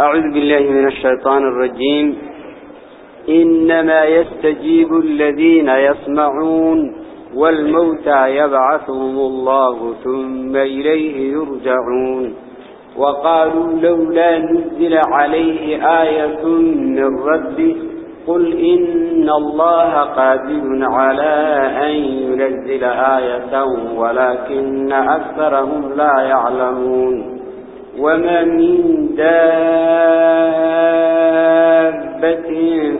أعوذ بالله من الشيطان الرجيم. إنما يستجيب الذين يسمعون والموتى يبعثهم الله ثم إليه يرجعون. وقالوا لولا نزل عليه آية من ربه قل إن الله قادر على أن ينزل آية ولكن أكثرهم لا يعلمون. وما من دابة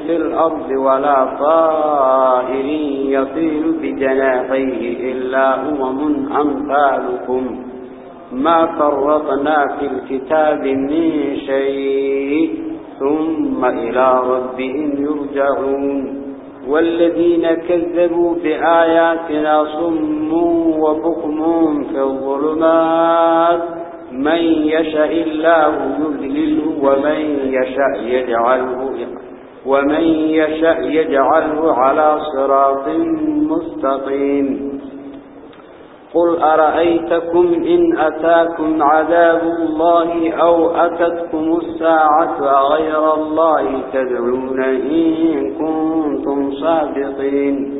في الأرض ولا طائر يطير بجناحيه إلا أمم أمثالكم. ما فرطنا في الكتاب من شيء ثم إلى ربهم يرجعون. والذين كذبوا بآياتنا صم وبكم في الظلمات. من يشاء الله يذلله ومن يشاء يجعله ومن يشاء يجعله على صراط مستقيم. قل أرأيتكم إن أتاكم عذاب الله أو أتتكم الساعة غير الله تدعون إن كنتم صادقين.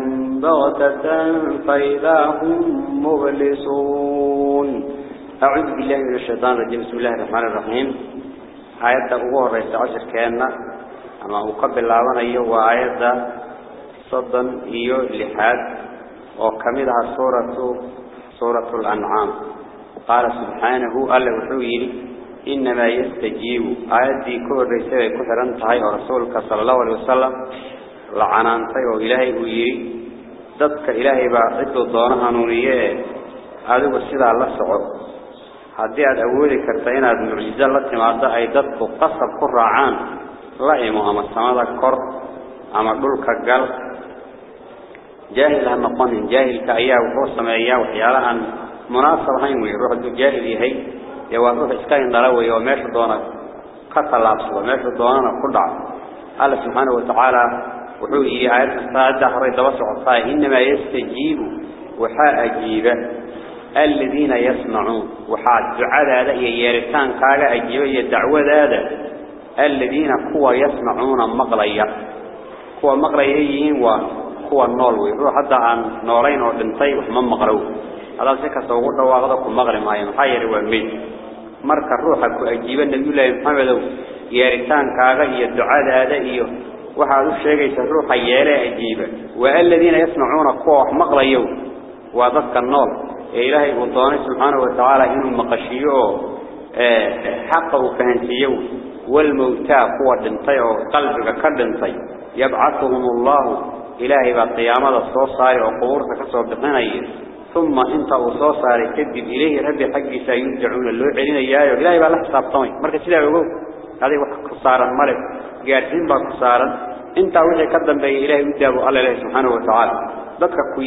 بغتة فإذا هم مبلسون. أعوذ بالله من الشيطان الرجيم. بسم الله الرحمن الرحيم. آيات أغوى رئيس عشر كأنه أما أقبل waa aayadda soddon iyo lixaad oo kamidha سورة سورة الأنعام. قال سبحانه ألا وحويل إنما يستجيب. آياتي كور ريسي كثران تهي ورسولك صلى الله عليه وسلم. لعنان تيو إلهي ويري. ضدك إلهي بعضك الضوان هنونية هذا سيد الله سعر هذه الأولي كرتين هذه المرجزة التي معدها أي ضدك قصب كرعان الله إمهما السماد الكر أما قلك قل جاهل هم قنن جاهل كأيها وحوص مأيها وحيالا عن مناصب هين ويروح الجاهل هي يواروح إسكاين دلو ويوميش الضوانة قتل الله سبحانه وتعالى aayad kasta hadda horay daba socotaa inamaa yastajiibu waxaa ajiiba الذين يسمعون وحاد دعاء هذا ييرتان كاغا أجيبا يدعوة هذا. الذين كوا يسمعون مغليا كوا مغليين وكوا النول ويروح حتى عن نورين ودنتي وحمام مغلو. هذا سيكا دواغدا كو مغلي مايا محاير وميد marka ruuxa ku ajiiba nabiyullaahi maxamedow yeeritaankaaga iyo ducadaada iyo وحاد الشيخ يشرح حيالة عجيبة والذين يسمعون قوح مغلى يوم وذكى النار إلهي بطاني سبحانه وتعالى إنه مقشيوه آه، حقه فهنسيوه والموتى قوة انطيعه قلبك كرد انطيع يبعثهم الله. إلهي بالقيامة الصوت صاري وقبورك كسر بطنين ثم إنت وصوت كذب إليه ربي حقي سيدعون اللوحي لنا إياه إلهي بالله سابطوين مركز إلهي وقوه هذه وحق صار الملك. قارسين با كسارا انت وحي كدن بي إلهي ودابه الله سبحانه وتعالى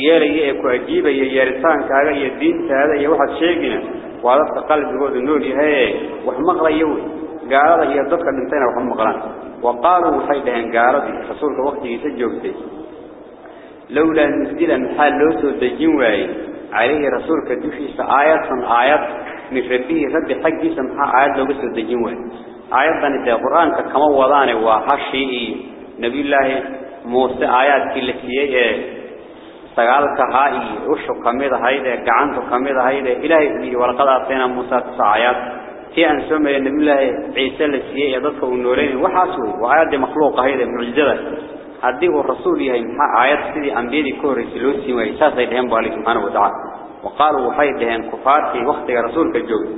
yeelaya ee ku ajiibaya yeeritaankaaga iyo diintaada iyo waxaad sheegina waa dadka qalbigooda nool yahay wax maqlayo قالوا هي ضدك دنتين وهم مقران وقالوا حيدهن قالوا رسولك وقت يسجوكتي لولا نزل محال لوسو دجين واي عليه رسولك دوشيس آيات آيات مفربيه رد حقي سمحا آيات لو بسو دجين واي آيات داني القرآن كما وضاني وحشي نبي الله موسى آيات كل سيئة سقالك هاي وشو كميدة هايدة قعنتو كميدة هايدة. إلهي ولقد أعطينا موسى تسع آيات. تي أن سمى النبي الله عيسى لسيه يضطف النورين وحاسوي وآيات مخلوقة هذه معجزة هذه الرسول يهي آيات سيدي أنبيدي كوري سلوسي وإساسا يدهم بالله سبحانه وتعالى. وقالوا وحيد دهن كفار في وقت رسولك الجوي.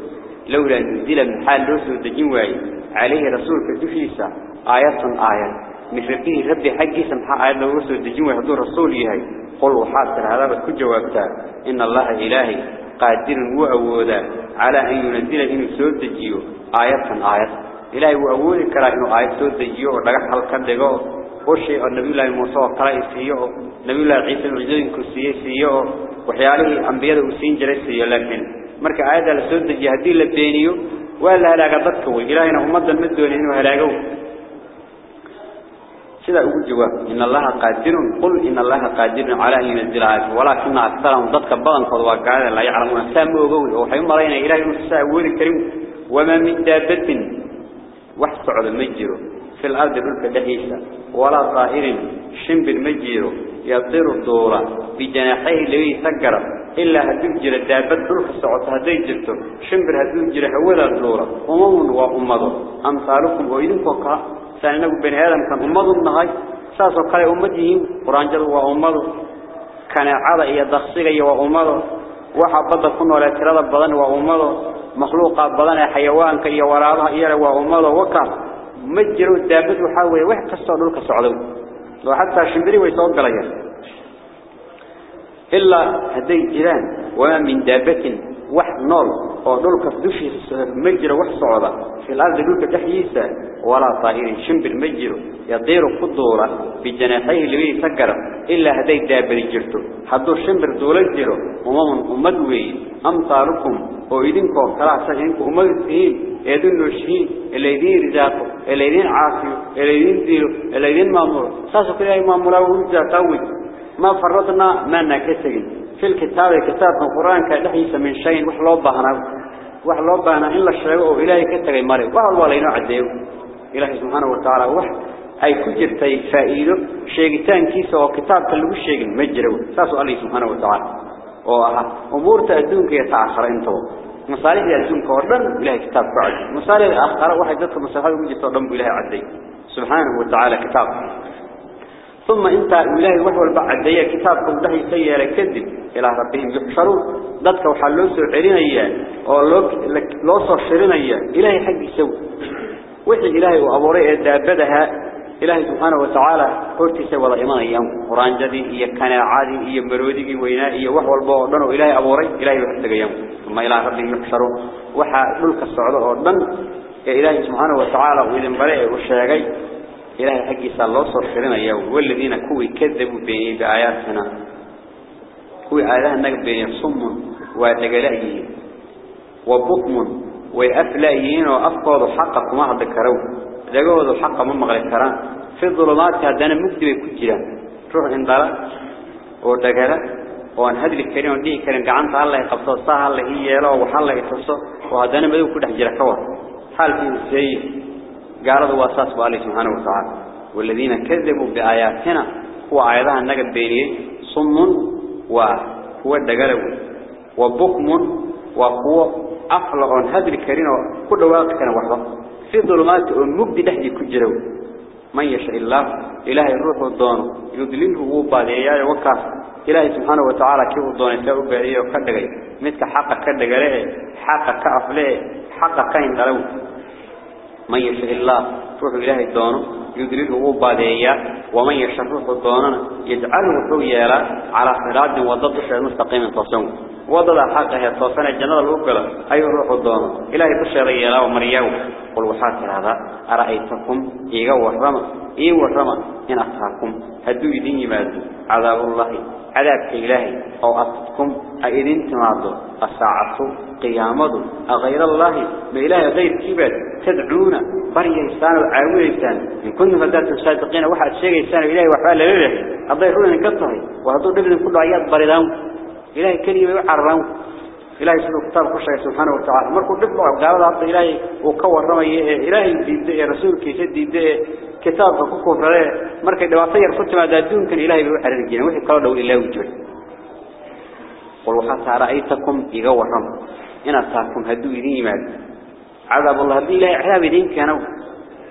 لولا نزل من حال لوسو الدجنواي عليه رسولك الدفيسة. آيات آيات. مشرقيه ربي حقي سمحا آيات لوسو الدجنواي هدو رسول يهي. قل وحاصر هذا بس كجوابتا إن الله إلهي قادر وأودا على أن ينزل إنه سود دجيو. آيات آيات. إلهي وأودي كرا إنه آيات سود دجيو. حلقا دقو. وشيء النبي الله موسى وقرأ سيئه نبي الله عيسى المعجزين كسيه سيئه وحياله أنبياء وسين سيئه لكن مركا آيات لسود دجي هدي لبينيو. ولا هلاقا ضدكوي إلهينا أمضى المدون إنه هلاقوه سيدا أقول جواب إن الله قادر. قل إن الله قادر على أن ينزل آيات ولكن أكثرهم ضدك بغن قضوا قاعدة لا يعلمون. سامو وقوي وحيوم مرينا إلهي نفسه الكريم. وما من دابة. وحصعد المجر في الأرض بلك دهيسة ولا طائر شنب المجر يطير الدورة بجناحيه اللي يسقر إلا هدو جرى دابة بلك السعود هدي جرته شنبر هدو جرى هولا الدورة ومن وأمضه أمثالكم وإذنكم سألنا بني آدم كان أمضوا النهاي ساسو قال أمدهم قرآن جل وأمضوا كان عضا إيا دخصيق إيا وأمضوا وحا بدا كنا ولا تراد بدن وأمضوا مخلوقات بدن حيوان مجروا الدابد وحاوي وح كسر لك سعودوا وحتى شمبري ويسوق لها إلا هدي جيران وما من دابة وح نور فدولك دشي مجر وح صعبة في الأرض دولك تحييسة ولا طائر شنب المجر يطير قدورة بجناحيه اللي هي سكر إلا هدي دابر جرته حدو شنب الدولة جره أمام أمدوي أمطاركم وإذنكم كلا سجنكم أمدسين يدون نرشين الذين رزاقوا الذين عاصوا الذين ديروا الذين مامروا ساسو كلا يمامروا ما فرطنا ما ناكسين في الكتاب كتاب القرآن كدحيس من شيء وحلو بهنا وحلو بهنا إلا الشيء وإلهي كتغي مري. وحلو علينا عديه إلهي سبحانه وتعالى وح أي كجر تي فائده شيءتان كيسة وكتاب كله الشيء مجرو. ساسو الله سبحانه وتعالى. وأمور تأدونك يتعخر انتو. مصالح يأدونك وردن إلهي كتاب بعد. مصالح آخر واحد ذاتك مصالح وجدت وردن إلهي عدي. سبحانه وتعالى كتاب. ثم انت إلهي وحول بعد دي كتابكم ده يسير كذب. إلى ربهم يحشرون. ذاتك وحلوس عرين إياه ولو صرشرين إياه إلهي حق يسوي وحي إلهي وأبوري دابدها إلهي سبحانه وتعالى قلت سوى الإيمان أيام. قرآن جدي إيا كان عادي إيا مرودي ويناء إيا وحول بوضن وإلهي أبوري. إلهي وحدك أيام. ثم إلى ربهم يحشرون. وحا ملك السعودة وردن إلهي سبحانه وتعالى وإذن بريء والشيغي إلهي صلى الله صرفرنا يوم والذين كوي كذبوا بيني بآياتنا. كوي آياتنا نقب بيني صم ودقلائيين وبكم وأفلائيين وأفقضوا حقك ما ذكروا ذكروا حق من مغلقران في الظلمات هذا مكتب كجرا روح اندلا ودقلا وأن هذه الكريم وديه كريم. قعنت الله يقبض الصاحة الله هي يلو وحالله يتصو وهذا مدو كده جرا كور حال في السيء قالوا واساس بالله سبحانه وتعالى. والذين كذبوا بآياتنا هو آياتها النقل بينيه صم وهو الدقلو وبكم وهو أفلغ هذا الكريم كل واقع كان وحده. في ظلمات المبدي لحدي كجرو من يشاء الله إلهي الروح والدون. يدلله وبادئيا وكاف. إلهي سبحانه وتعالى كيف الدون؟ يساء بادئيا وكدقي مثل حق كدقليه حق كأفليه حق كاين دلو. من يشاء الله روح إلهي الدون يدلله وبادئيا ومن يشاء روح الدون يجعله حويالا على صراط وضد المستقيم تصوم. وضد حقه توصنا الجنة الأولى أي روح الدون إلهي بشري لا ومريو قل وحاك هذا أرأيتكم؟ إيغا ورما إيه ورما إن أتاكم. هدو يدين يمادوا عذاب الله عذاب إلهي أو أتتكم أئذن تمادوا الساعة قيامته أغير الله ما إله غير كبير تدعون بري إنسان وعاون إنسان إن كنتم فدات الصادقين واحد شيء إنسان إلهي وحال لله الضيحون إنكطه وهدو دبن كل عياد بردان إلهي كلمة يعرّون إلهي سبحانه كتاب كشري سبحانه وتعالى مركو دفع قال هذا إلهي وكور رمي إلهي ديد رسول كتاب كوكو فريه مركو دواسير كنت ما دادون كان إلهي بيوحر الجنة وحي قالوا له إله وجود قل وحتى رأيتكم يقور رمي إن أتاكم هدو إذين مال عذاب الله هذه إلهي عذاب دين كانوا.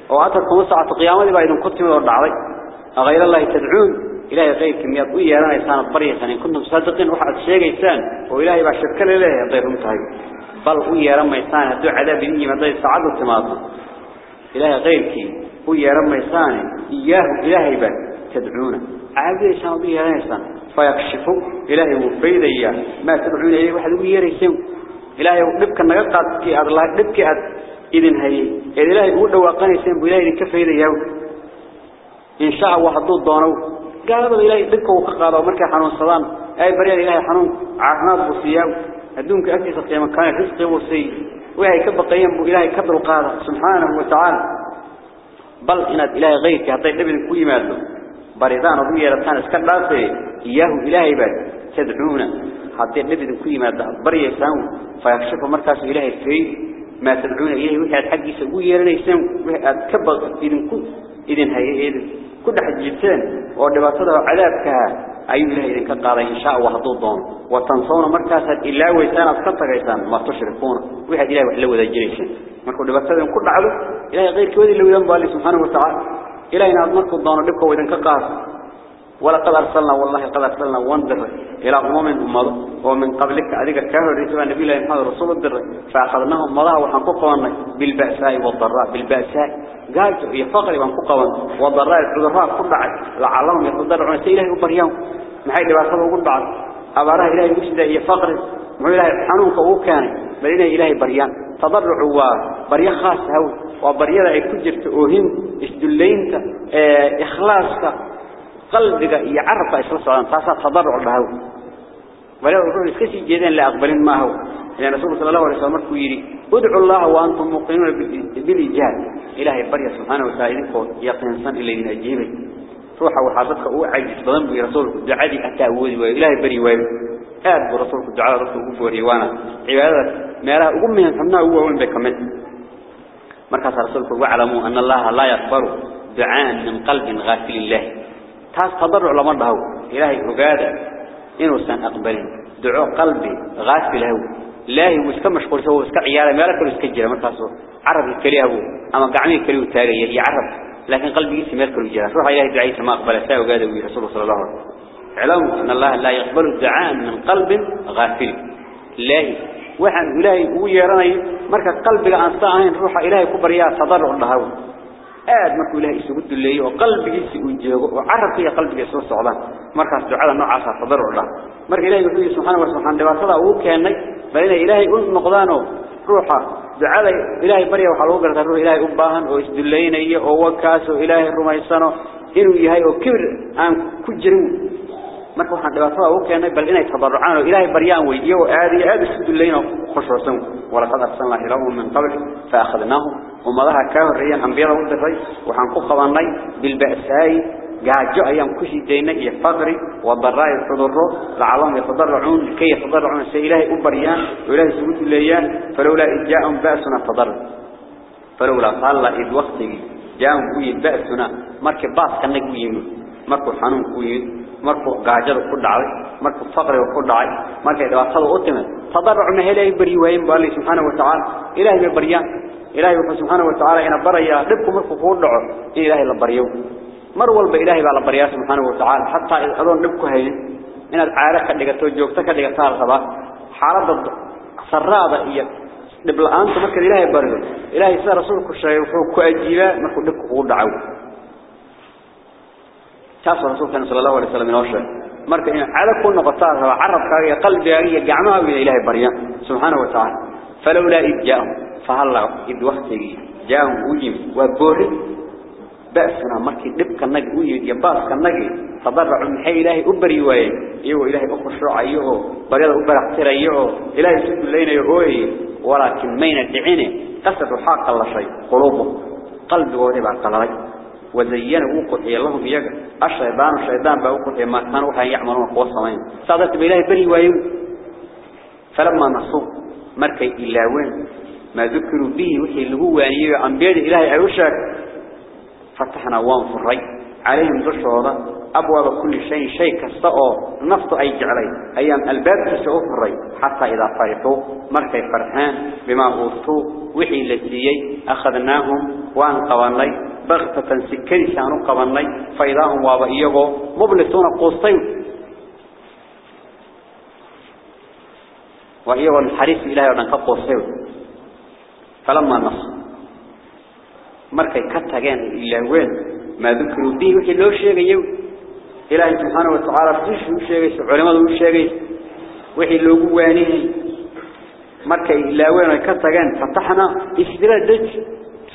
وأتركم الساعة قيامة بأيضا كنتم ودعضي غير الله تدعون إلهي غير كميات ويانا إنسان الطريق إن كنتم صادقين وحد شيء إنسان. وإلهي بشكل إلهي يطيرهم تهي بل ويا رمى إنسان هدو عذاب دين ما ضيف التماطم إله غيرك. هو يرميسان إياه إله إبا تدعونه. عادي شان بيه ريسان فيكشفه. إله مفيد إياه. ما تدعونه إليه واحد ويريسان إله نبك النقاط كي أغلاك نبك إذن هاي إذن إله يقول لواقاني سين بإله يكفي إليه إن شاء واحد دونه. قال هذا إله يبكه وقاله ومركا حنون السلام أي بريال إله حنون. عهناد بصياه الدون كأكيس القيامة كان رزقه وصيه وهي كبقيان بو إلهي كبر القادة. سبحانه وتعالى. بل إناد إلهي غيرك حتى طيب يتبين كل ما بريضان وضوية رتان اسكال باسي. إياه إلهي بعد تدعونا. حتى يتبين كل ما يدلو بريضان فيكشف مركز إلهي في ما تدعونا إلهي. وحيات حقي سبو يرنا يسنو وحيات كبق إذن كل إذن هاي إذن كل حجبتان ودباطة وعذابك إلهي إذن كقال إن شاء الله ضدهم وتنصون مركز إلا ويسان أتكتر إيسان ما تشركون وحيد إلهي وحلو ذا جريشان مركز دبعتها كل عدو. إلهي غير كوذي اللي ينبغى الله سبحانه وتعالى. إلهي نظمك الضان لبك وإذن كقال. ولقد أرسلنا والله قد أرسلنا وانذر إلى أمم أمض ومن قبلك أذيك كهر رسول النبي الله محمد رسول الدر. فأخذناهم مضاها وحنققوا بالبأساء والضراء. بالبأساء. قال يفقر وانققوا والضراء الضراء كل بعد. لعلهم يتضرعون سيله وبريهم محي لباسه وقل بعد. أباراه إلهي يسد يفقر محي إلهي حنونك وكان بلين إلهي بريان. تضرع وبريان خاص هو. وبريان أي كجرت قلبك يعرف إسلا صلان تاسا تضرع له ولو يقول إسكسي جيدين لا أقبلين ما هو. يعني رسول صلى الله عليه وسلم يري ادعوا الله وأنتم موقنون بالإجابة إلهي بريا سبحانه وتعالى يقين صن إلى ينجيبه روحه وحاضرك هو عجز بضم برسولك دعادي أتاوذ وإلهي بري ويب آد برسولك الدعاء رسولك بوري وأنا عبادة ما أقوم من حمنا هو وين بكمل مركز رسولك واعلموا أن الله لا يقبل دعاء من قلب غافل الله تاس تضرع لما له إلهي أقاد إنه سن أقبلين دعاء قلبي غافل هو لا هو اسك مشغول هو اسك عياله ما لك اسك جرا مركاسو عرب الكليه هو أما قعمي كليه تاريه يعرف لكن قلبي اسم يذكر الجرا روح إلهي دعيت ما أقبل ساء وقاد وي رسول صلى الله عليه وسلم علموا أن الله لا يقبل الدعاء من قلب غافل لا وحن إلهي هو يراني مركز قلبك أنصاهين روح إلهي كبرياء تضرع له aad markuu ilaahay isugu duleeyay oo qalbigiisa uu jeego oo carabkiisa qalbigiisa soo socdaan markaas ducada noocaas ah tadarruc la marka ilaahay wuxuu subhanahu wa ta'ala dhibaatada uu keenay bal inay ilaahay u noqdaan oo ruuxa ducada ilaahay bariya waxa lagu gartaa ruux ilaahay u baahan oo isduleynaya oo wakaas oo ilaahay rumaysano inuu yahay oo kibir aan ku jirin marka waxaan dhibaatada uu keenay bal inay tadarrucaan oo ilaahay baryaan way iyo aad iyo aad isduleyno khushuusan wala qad arsalna ilahum min qabl fa akhadnahum ومضاها كهريان أنبياء ودري وحن قواني بالبأساء جاجو أيام كشي دينا يفقري والضراء يتضروا لعلهم يتضرعون كي يتضرعون سإلهي أبريان وإلهي سبوت الليان فلولا إذ جاءهم بأسنا تضرع فلولا قال إذ وقته جاءهم كوي بأسنا مركب باس كان نقوي مركب حنون كوي مركب جاجو كل عاي مركب فقري وكل عاي مركب إذا وصلوا أتمن تضرعنا إلهي بريوين بالله سبحانه وتعالى إلهي بريان إلهي سبحانه وتعالى إن بريا دبكم مركو فوق دعو إلهي لبريو مر والب إلهي بقى لبريا سبحانه وتعالى حتى أظن دبكو هين إن العارة كدقة جوكتا كدقة صار حالة سرادة إيا دب الآن تمكن إلهي بريو إلهي سيد رسولك الشيء وحوك أجيبا مركو دبكو فوق دعو تاسو رسول كان صلى الله عليه وسلم ينوشي مركو إن على كل نقطات عرب كاية قلبي أغيى قعمها إلهي بريا. سبحانه وتعالى. فلولا إذ جاءهم فهلا إذ وقتي جاءهم وجم وبوري. بأسنا مركي دبك النجي ويد يباس كالنجي تضرع من حي إلهي أبري وين إيوه إلهي أخشع أيوه بريد أبرع احتر أيوه إلهي سد اللينا يهوي. ولكن مين الدعينه قصد حاق الله شيء قلوبه. قلبه ونبع قلري وزينه وقحي اللهم يجا. الشيطان الشيطان بأوقحي ما كانوا حين يعملون قوة صمين صادت بإلهي بري وين فلما نصوه مركي إلاوين ما ذكروا به وحي اللي هو يعني أنبياء إلهي أيوشك فتحنا وان في الري عليهم دشهورا أبواب كل شيء شيء كستأو نفط أي جعلي. أيام الباب تسعوف الري حتى إذا فرحوا مركي فرحان بما أوتوا. وحي لسيي أخذناهم وان قواني بغتة سكري شانو قواني فإذا هم وابئيغو مبلسون قوستين. وإيغو الحريف إلهي ودن قوستين فلما نصر مركي كتاقين إلا وين ما ذكروا به وحي لو شيغيو. إلهي سبحانه وتعالى فيش لو شيغيس. علماء لو شيغيس. وحي لو قوانيه مركي إلا وين كتاقين فتحنا إسدراء دج.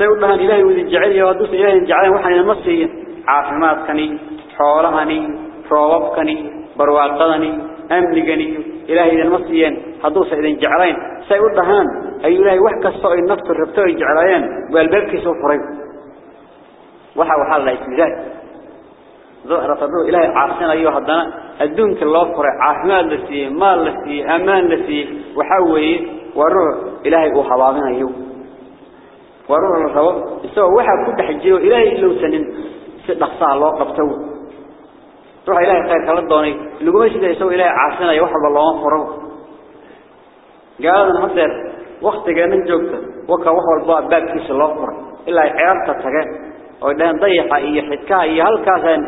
سيقولها إلهي وذي الجعل ودوس إلهي الجعل وحي المصري عافمات كني حولهني روابكني برواقضني أمنقني إلهي المصريين هدوس إذن جعلين سيقولها أي إلهي وحكا الصعي النفط الربطوي جعلين والبابكي سوفرين وحا وحا الله إسمداد ظهر فضوه إلهي عاصنا أيها الدنا الدون كالله فرع عافمات لسي مال لسي أمان لسي وحاوي وروح إلهي وحضامنا أيوه. وروح الرسول سوى وحا كل حجيه إلهي إلا سنين نقصها الله قبتوه روح إلهي خير كلا دوني. اللي قمش ده يسوي إلهي عاصنا يوحد الله فرو قال أنا مصير وقت جانن جوكته. وكا وحول باب باب كيس الله فر إلا عيارته تجاه ودهن ضيقة إيه حدكا إيه هالكاسن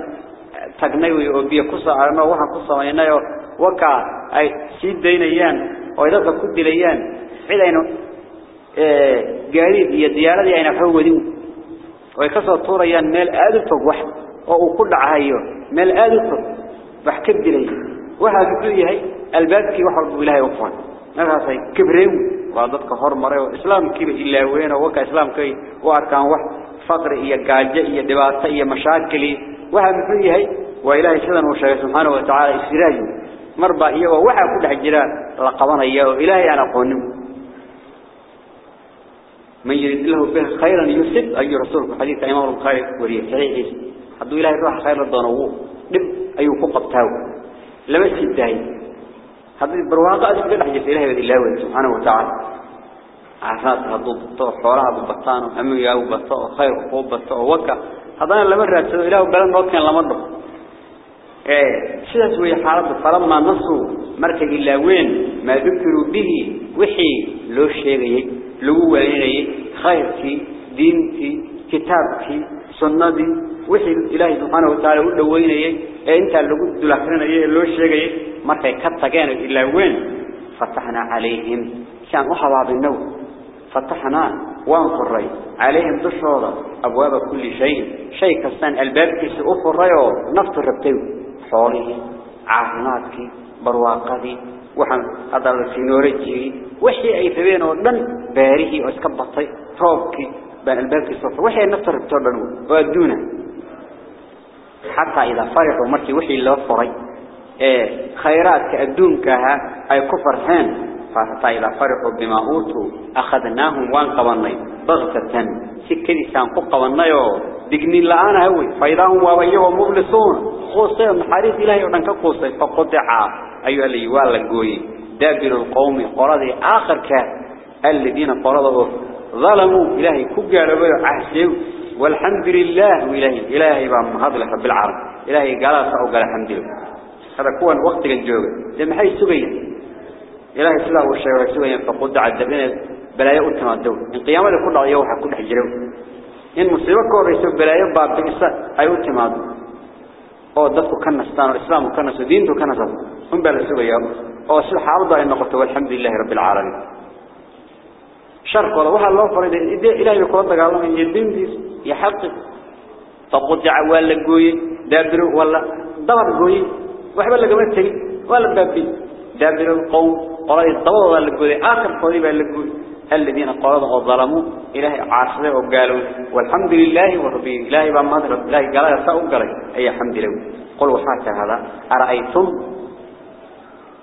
تجنوي وبيه قصة أنا وحنا قصة وينايو وكا أي سيد دينيان. وإذا كنت دينيان. عدينه قاريد يا دياله يعني حوديو ويكسر طورا يان مال آدف واحد أو كل عهيو مال آدف بحكي بدي وهذا كل هاي الباب كي واحد بقولها يوفان نرى صحيح كبرهم وعندك خور مرة إسلام كي إلا وين وقى إسلام كي وأركان واحد فقر هي قاجة هي دباسة هي مشاكل وهذا كل هاي وإله سلم وشيخ سبحانه وتعالى إسرائيل مربع هي وواحد كل حجرا لقوانا إياه إلهي أنا قونم من يريد له به خيرا يسد أي رسول حديث إمام البخاري وريه صحيح. حدو إلهي روح خير الضنوو دب أي فوق بتاو لما سيداي هذا برواقع أسفل حديث إلهي بذي الله سبحانه وتعالى. عفات هدو بطو حورها ببطانو أمي ياو بطو خير وقوب بطو وكا هذا لما رأسه إله بلن وكان لما ضب إيه سيداس وي حالة فلما نصوا مركز إلا وين ما ذكروا به وحي لو شيغي لو ويني خيرتي دينتي كتابتي سنتي. وحي إلهي سبحانه وتعالى ودو ويني أنت لو دلخرنيه لو شيغي markay ka tageen ilaa weyn fatahna عليهم. كان وحوا بالنو فتحنا وانفري عليهم دشورة أبواب كل شيء. شيء كستان الباب كيس أفري نفط الربتو حوله عافماتك برواقدي وحن هذا السينوريجي وحي أي ثبين ودن باريه واسكبطي روبك بين الباب أفري وحي نفط الربتو بنو ودونه حتى إذا فرحوا مركي وحي اللي أفري إيه خيرات كأدونكها أي كفر حين فحتى إذا فرحوا بما أوتوا أخذناهم وان قواني بغتة. سكري سانقو قوانيو دقني لآنا هوي. فإذا هم وابيهم مبلسون. خوصي محاريث إلهي وننك خوصي فقطع أيها اللي يوالا قوي. دابر القوم قرضي آخر كان. الذين قرضوا ظلموا. إلهي كبير عهسوا والحمد لله. وإلهي إلهي بأمهاد لك بالعرب إلهي قال سأقول الحمد لله. هذا كون وقت الجوغ لما حي سبيا إلهي سلا والشيء سبيا فقد عذبنا بلايا أتما الدول إن قيامة كل عيوها كل حجروا إن مصيبة كوريسوا بلايا باب بإساء أي أتما الدول oo dadku ka nastaan oo islaamku ka naso diintu ka naso um baa la sugaya oo sida xaalada ay noqoto walxamdulillahi rabbil alamin sharqola waxa loo faray ilaahay ku dagaalamay diintiis iyo xaqi faqطع ولا gooy daabir wala dabar gooy waxba laga ma tagi wala baabi daabir qawm qolay dabada wala gooy aakhir qooli baa la gooy الذين قالوا ظلموا إلهي عاصره وقالوا والحمد لله وربي إلهي بما هذا إلهي قال قال أي حمد له قلوا حتى هذا أرأيتم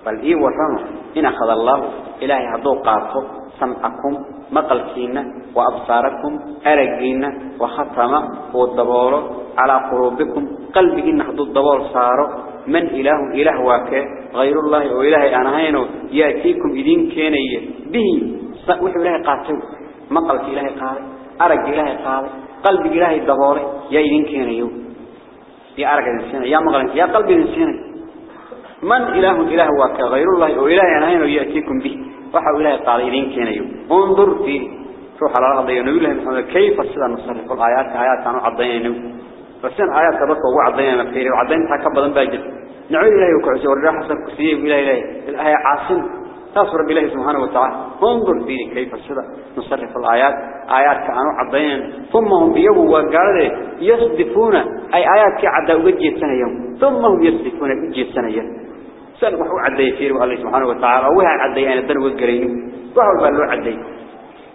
بل إيه ورمى إن أخذ الله إلهي هدو قاطه سمعكم مقلكين وأبصاركم أرقين وختم والدبور على قلوبكم. قلبكين هدو الدبور صار من إله؟ إله واك. غير الله وإله أنا هينو. يأتيكم إذين كيني. به. وحي إلهي قاتل مقلك إلهي قال أرق إلهي قال قلب إلهي الدبور. يا إذين كينيو. يا أرك الإنسان يا مغلق يا قلب الإنسان من إله إله وك غير الله وإله أنا يأتيكم به. وحا إله قائلين كان يوم. انظر في روح على الأرض ينوي له محمد كيف السنة نصرف الآيات آيات كانوا عضيين فسن آيات تبقى وعضينا مكتير. وعضين تكبضا باجد نعود إلهي وكعسي ورجع حسن كسيه إلهي إلهي. الآية عاصم. تصر بالله سبحانه وتعالى. انظر فيه كيف السنة نصرف الآيات. آيات كانوا عضيين ثم هم بيوم وقالوا يصدفون. أي آيات كعدا وجه سنة يوم. ثم هم يصدفون وجه سنة يوم. سن وحو عدي فيه الله سبحانه وتعالى وها عدي أنا دن وقرين وحو بالله عدي.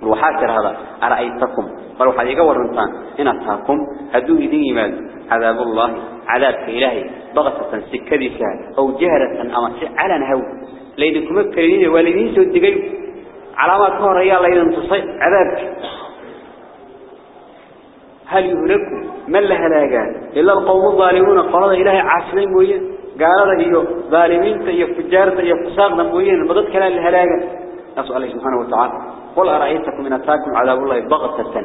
وحاكر هذا. أرأيتكم؟ قالوا حديقة ورنطان. إن أتاكم هدو إذن يمال عذاب الله. عذاب إلهي. ضغطة سكدسة أو جهرة أما على نهو. ليدكم الكريمين والدين سودقين علامات كهر يا الله إذن تصي عذابك هل يهلكوا من لها لاقان إلا القوم الظالمون. قال إلهي عاصلين مويا قال هي ظالمين تيا فجار تيا فساق مويا بدت كلام الهلاقة نسأل الله سبحانه وتعالى قل أرأيتكم من أتاكم عذاب الله بغتة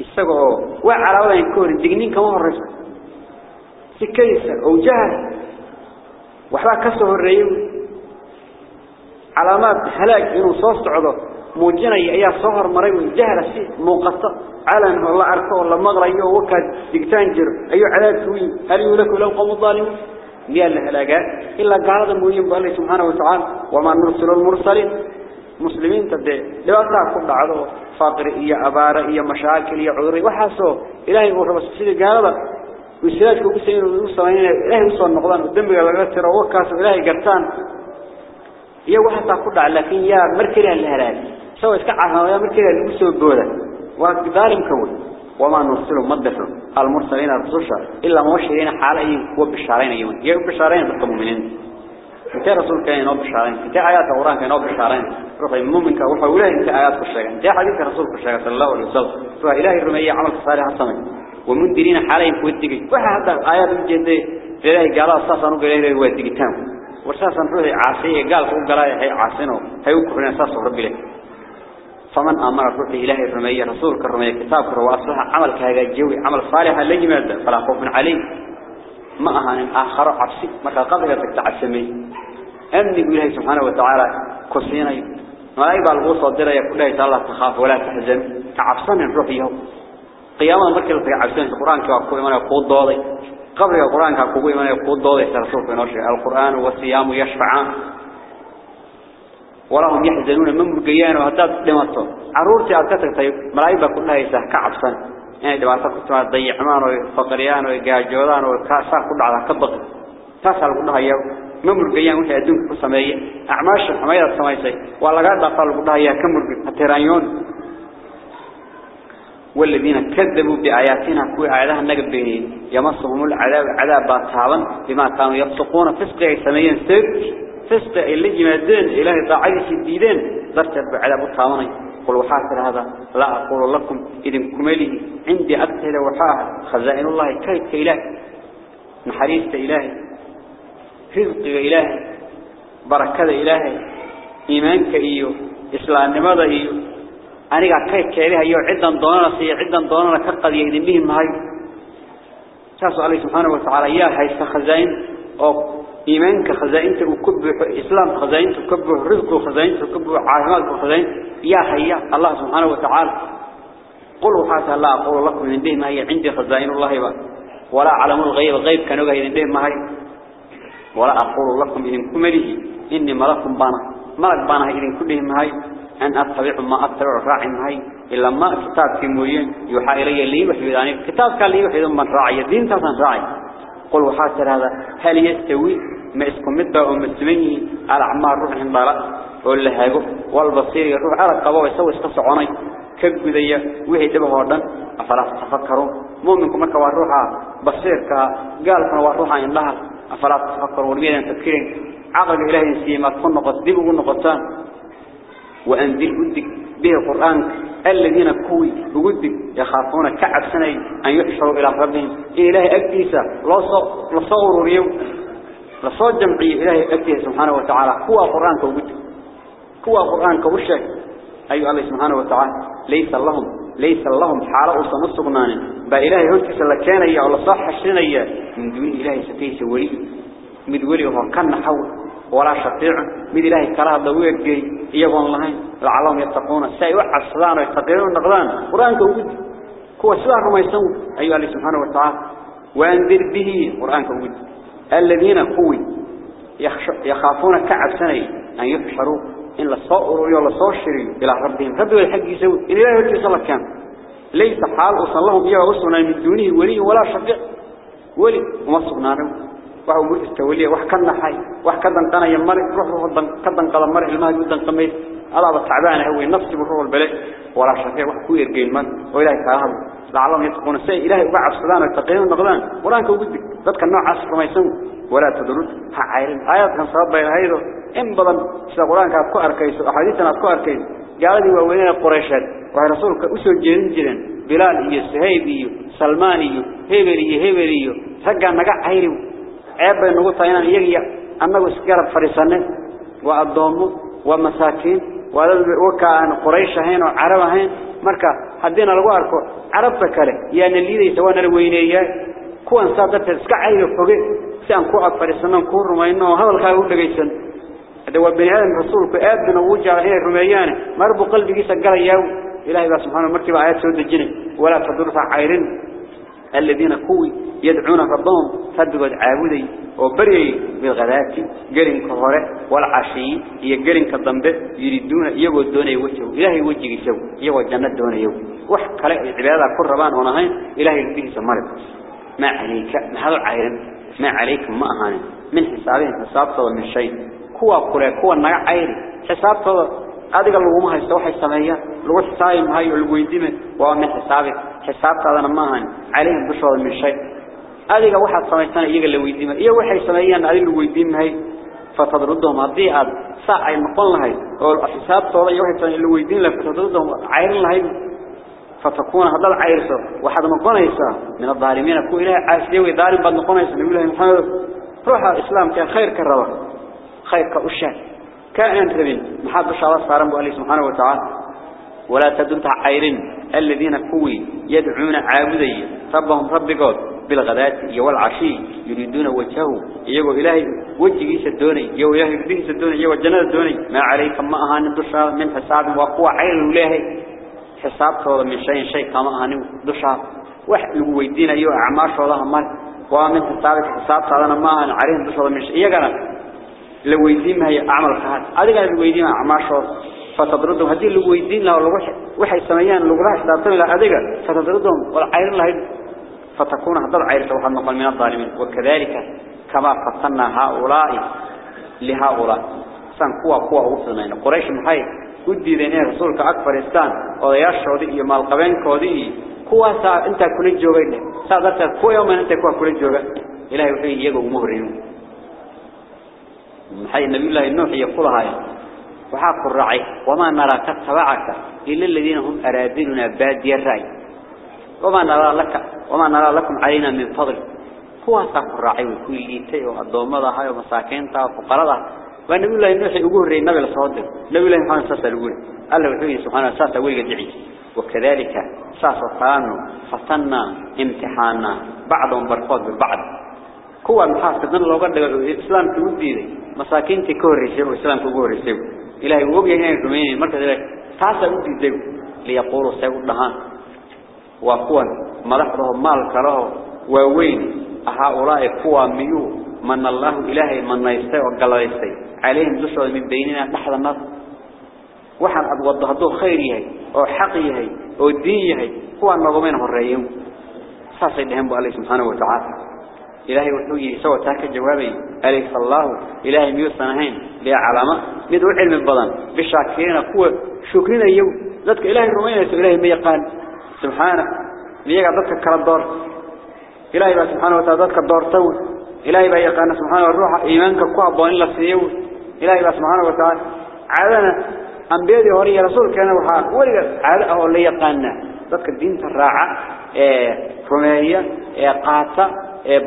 استقعوا وعلى ولا يكون دقنين كما هو الرسل سكيسة أو جهل وحبا كسه الرئيم علامات هلاك إنه صوص عضو موجنا أي صهر مريم جهل شيء على أنه الله عرفه والله مغرى أيوه وكاد دقتان جر أيوه عذاب سوي هل يولك لو قوم الظالمين ميال لهلاقات إلا قال هذا مهم بالله سبحانه وتعالى وما نرسل المرسلين. مسلمين تبدأ. لو أطلع كل عضو فقر إيا أبارة إيا مشاكل إيا عذري وحاسو إلهي ورب السيد قال وسيلاش كوكسين وصوين إلهي وصل والدم قال لك ترى وكاس إلهي قرتان. إيا وحاسا كل لكن يا مركلة الهلال سوى اسكعها يا مركلة المسوى الدولة وظالم كون. وما نرسل مدفر المرسلين الرسوشة إلا مبشرين حالي وبشارين أيون يا بشارين بالمؤمنين انت رسول كان ينوب بشارين. انت آيات القرآن كان ينوب بشارين. روح المؤمن كوحى ولا انت آيات كشاك انت حديث رسول كشاك صلى الله عليه وسلم. روح إلهي الرمية عمل صالح الصمي ومنذرين حالهم كودتك وحا هذا آيات الجدة إلهي قال أساسا نقول إلهي وادتك تام. وأساسا روح عاصية قال قال هي عاصينه. هي وكفرنا أساسا رب له. فمن أمر روح إلهي الرمية رسولك الرمية كتابك وأصلح عمل كهذا الجوي عمل صالح اللي ماذا فلا خوف عليه. ما أهان آخر عبسي ما قبل تتعسمي أمني بالله سبحانه وتعالى كسيني. ما يبقى الغوصة الدرة يقول الله الله تخاف ولا تحزن كعبسان الروح يوم قياما مركز في عبسان القرآن كأقوى من يقود ضوضي. قبل القرآن كأقوى من يقود ضوضي رسول في نوشه القرآن والصيام يشفعان. ولهم يحزنون من مرقيان وهداد دمته عرورتي أتكتك طيب ملايبا كلها يساه كعبسان يعني دبعتا كنتما ضيعمان وفقريان وقاجودان وكاسار كل على كبق تاسال كلها يو ممر قيان وحي أدونك كسامية أعماش حماية سمايسي. ولا قاد أطال كلها يا كمر هترانيون والذين كذبوا بآياتنا كوي آياتها النقب بينين يمصهم العذاب عذاب باتعالا بما كانوا يفسقون. فسق سميا سبت فسق اللي يمدين إلهي ضاعي سديدين ضرت بعذاب الطامنين قل وحاكر هذا لا أقول لكم إذن كماله عندي أكتل وحاها. خزائن الله كيف إله نحريست إلهي. رزق إلهي. بركة إلهي. إيمانك إيو إسلام لماذا إيو. أنا كيف كإله؟ إيو عدا دوننا سي عدا دوننا كقد يهدم بهم هاي. تاسو عليه سبحانه وتعالى. إياه هاي خزائن أو إيمانك خزائنته وكبه إسلام خزائنته وكبه رزقه خزائنته وكبه عالمات خزائنته يا هيا الله سبحانه وتعالى. قلوا حتى الله أقول لكم من به ما هي عندي خزائن الله با. ولا علم الغيب غيب كانوا هي به ما هي. ولا أقول لكم إذن كمله إني ملك بانا ملك بانا إذن كلهم ما هي. أن أتبع ما أتبع راعي ما هي. إلا ما كتاب كموين يوحى إلي لي وحيداني كتاب كان لي وحيد من راعي الدين تسان راعي قل وحاتر هذا. هل يستوي؟ ما اسكم مدى ومسلمين على عمار روح انضلاء ولا هاجو والبصير يروح على القبوة يسوي استصعوني كبدية وهي دبه وردن. أفلا تفكرون مؤمنكم مركا وروحا بصير قال كان وروحا إنها أفلا تفكرون ورمينا تفكيرين. عقل إلهي سيما تكون نقط دبه ونقطان وأنزل قدك به القرآن الذين كوي بقدك يخافون كعب سنة أن يحشروا إلى ربهم. إلهي أكتيسة لصور ريو. لصور جمعي إلهي أكتيسة سبحانه وتعالى. هو قرآن كوي هو قرآن كوشك أي الله سبحانه وتعالى. ليس لهم ليس لهم حالة وصنصقنان با إلهي هلتس لكان الله صح حشرين من دون إلهي ستيس ولي. مد ولي هو كان حول. ولا شفيع. مد إلهي كراه ضوية جي إيقون لهين. يتقون. سيوحى الصدان ويتقيرون النقضان قرآن كوجد كوا سواء ما يسوي أيها الله سبحانه وتعالى. وأنذر به. قرآن كوجد الذين قوي. يخافون كعب سنة أن يحشروا. إن الصائر ولا صاشري إلى ربهم. ربي الحق يسوي إن لا يرجع صلى كان ليس حال وصل لهم إياه من دونه ولي ولا شفيع. ولي. وما صبنا وهو استولي وحكنا حي وحكنا قنا يمر روح روح كدن قلم مر الماء جدا قميت الله تعبان هو نفسي بروح البلاء ولا شفيع وحكو يرجع من وإلهي كهذا لعلهم يتقون السيء إلهي وبعض صدان ويتقين النقدان ولا أنك وجدك ذاتك النوع عصر ما يسوي ولا تدرون هعيرين آيات كان صواب بين هيدو إن بدن سيدا قرآن كانت كو أركيس وحديثنا كو أركيس. قالوا ووينين القريشات وهي رسولك أسو جيرين جيرين بلال إيو سهيب إيو سلمان إيو هيبر إيو هيبر عيب نقول طينا إيجي أنه سكارة فريسانة وأضامه ومساكين وكان قريش هين وعرب هين lagu arko carabta kale yaana liidaysa waana la weyneeyay kuwan saadada iska caylo foge si aan ku afariisano ku rumayno hadalkaaga u dhageysan hada waa bani aadam rasuulku aadna uu jaahay rumeeyaan marbu qalbigiisa galaya ilaahay baa subhanahu markiiba aayad soo dejinay wala tadurfa cayrin الذين كوي يدعون ربهم فدقوا عابدي وبري بالغداة قرن كهرة والعشي هي قرن كالضنبة يريدون يقو دون يوجهوا إلهي وجه يسو يقو الجنة دون يو وحق عبادة كل ربان ونهين. إلهي يلقيه سمرد ما عليك. ما هذا عيرن ما عليك. ما أهاني. من حسابهم حساب صدر من شيء. كوا قرى كوا نقع عيري. حساب صدر adiga lagu haysto waxay sameeyaan lagu xisaabin maayo lagu weydiimay waa min xisaabi xisaabtaadana ma ahan caleen bushooda min shay adiga waxaad sameeysan iyaga la weydiimay iyo waxay sameeyaan adiga lagu weydiimay fatadrudhum hadii aad saa ay noqon lahayd oo xisaabtooda iyo waxay sameeyaan la weydiin lahayd fatadrudhum cayrin lahayd فتكون هذا العيرسو وحد نقونيسا من الظالمين كو إله عاسيه وظالم بد نقونيسا نقول الله محمد روح الإسلام كان خير كالروا خير كأشان كائن ربين محب الله صارم بألي سبحانه وتعالى. ولا تدنت عيرين الذين كوي يدعون عابدي. ربهم رب قول بالغداة والعشي. يريدون وجهه. يقول إلهي وجهي سدوني. يو إلهي به سدوني. يو الجنة الدوني ما عليك ما أهان الدشا من حساب وقوة عين إلهي. حساب صوت من شيء شيء كما أهان الدشا واحد ويدين يو أعماش والله مال ومن حسابك حساب صادنا ما أهان عليهم دشا من شيء. يقنا لو يدين هي أعمال خهات هذا لو يدين أعماشه. فتدردهم هذه لو يدين له لو وحي سميان لو راح دارتم إلى هذا فتدردهم والعير الله فتكون هذا العير سوحا نقل من الظالمين. وكذلك كما فتنا هؤلاء لهؤلاء. سان قوة قوة وصلنا. قريش محي ودي ذنين رسولك أكبر إستان وضياش شودي مال قبين كودي. قوة سا انت كل الجوغين سا ذات قوة يوم انت قوة كل الجوغين إلهي يقو مهرين. محي النبي الله النوح يقول هاي. وحاق الرعي. وما نرى تتبعك إلا الذين هم أرادلنا بادي الرأي وما نرى لك وما نرى لكم علينا من فضل. هو ساق الرعي وكل ليتي والضومضة هاي ومساكين تا وفقرضة والنبي الله النوح يقول ري النبي الصادق نبي الله محمد ساسا يقول الله وحيه سبحانه ساسا ويقى وكذلك ساسا قانوا فتنا امتحانا. بعضهم برفض بالبعض. Kuwa maxaa sidan looga dhigo islaamku u diiday masaakiintii ka oo islaamku ugu horeysay ilaahay uu og yahay inay rumeeyeen marka taas u diiday liyaqulu say u dhahan waa kuwan madaxda maalka laho waa weyn aha ulaahi kuwa miyu man allah ilaahay manaystay oo galaystay دشوا من بيننا تحت النار waxaan ad wado haduu khayr yahay oo xaq yahay oo diin yahay kuwa nagumeen horeeyeen إلهي وحوي سوى تاك جوابي. أليس الله؟ إلهي ميوسنا هين لي علامة. مدعو علم البضان بالشاكرين قوة. شكرين أيو ذاتك إلهي الرومين إلهي ميقان. سبحانه. ليقع ذاتك كالدور. إلهي بقى سبحانه وتعالى ذاتك الدور تول إلهي بقى يقان سبحانه الروح. إيمانك قوة بوان الله سيو. إلهي بقى سبحانه وتعالى. عادنا. أنبيادي هوري رسول كان وحا. ولي عادة أهو اللي يقاننا. ذاتك الدين تراعة إيه رمية. إيه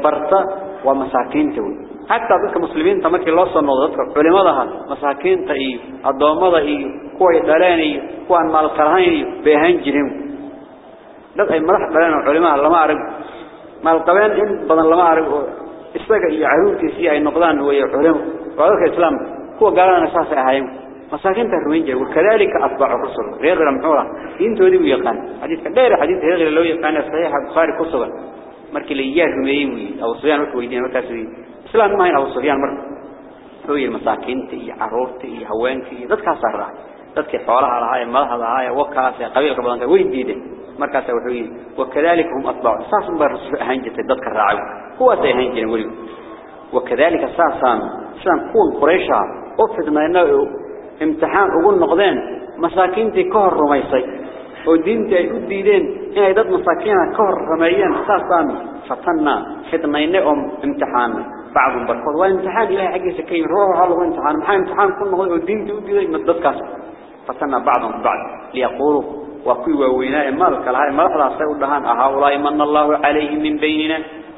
برتا ومساكين توي حتى ذلك المسلمين تمكن الله صلى الله عليه وسلم مساكين تأي الضوامضة إي كوي دلاني كوان مال قرهين بيهان dad ay madax dhaleen oo culimaha lama arag. Maalqabeen in badan lama arag oo isaga iyo caruurtiisii ay noqdaan way culimo waa dadka islaamka kuwa gaalana saas ahaayeen. مساكين تروين جر وكذلك أتباع الرسل غير المحورة إنتوا ذي ويقان حديث كبير حديث غير لو يقان صحيح البخاري كسبا مركي ليجار ميوي أو صيان وكويدين وكاسرين إسلام ما هي أو صيان مر هو المساكين تي عرورتي هوانتي ذاتك صار ذاتك حوالها على هاي مالها على هاي وكاس قبيل قبلان وين ديده مركز وحوين وكذلك هم أتباع أساس بالرسول هنجة ذاتك الرعاوي هو سيهنجة ولي وكذلك أساسا سان كون قريشا أفدنا إنه امتحان ugu noqdeen masaakiintii ka hor rumaysay oo diinta ay u diideen inay dad masaakiina ka hor rumeeyeen saasaan fatanna fitnayne oo imtixaan. بعضهم بركض وامتحان إلهي حقي سكين روح الله امتحان محا امتحان كل نغضي والدين تودي من ضد كاس فتنا بعضهم بعض ليقولوا وكي وويناء مالك الهاي ما لحظة سيقول لهان أهؤلاء من الله عليهم من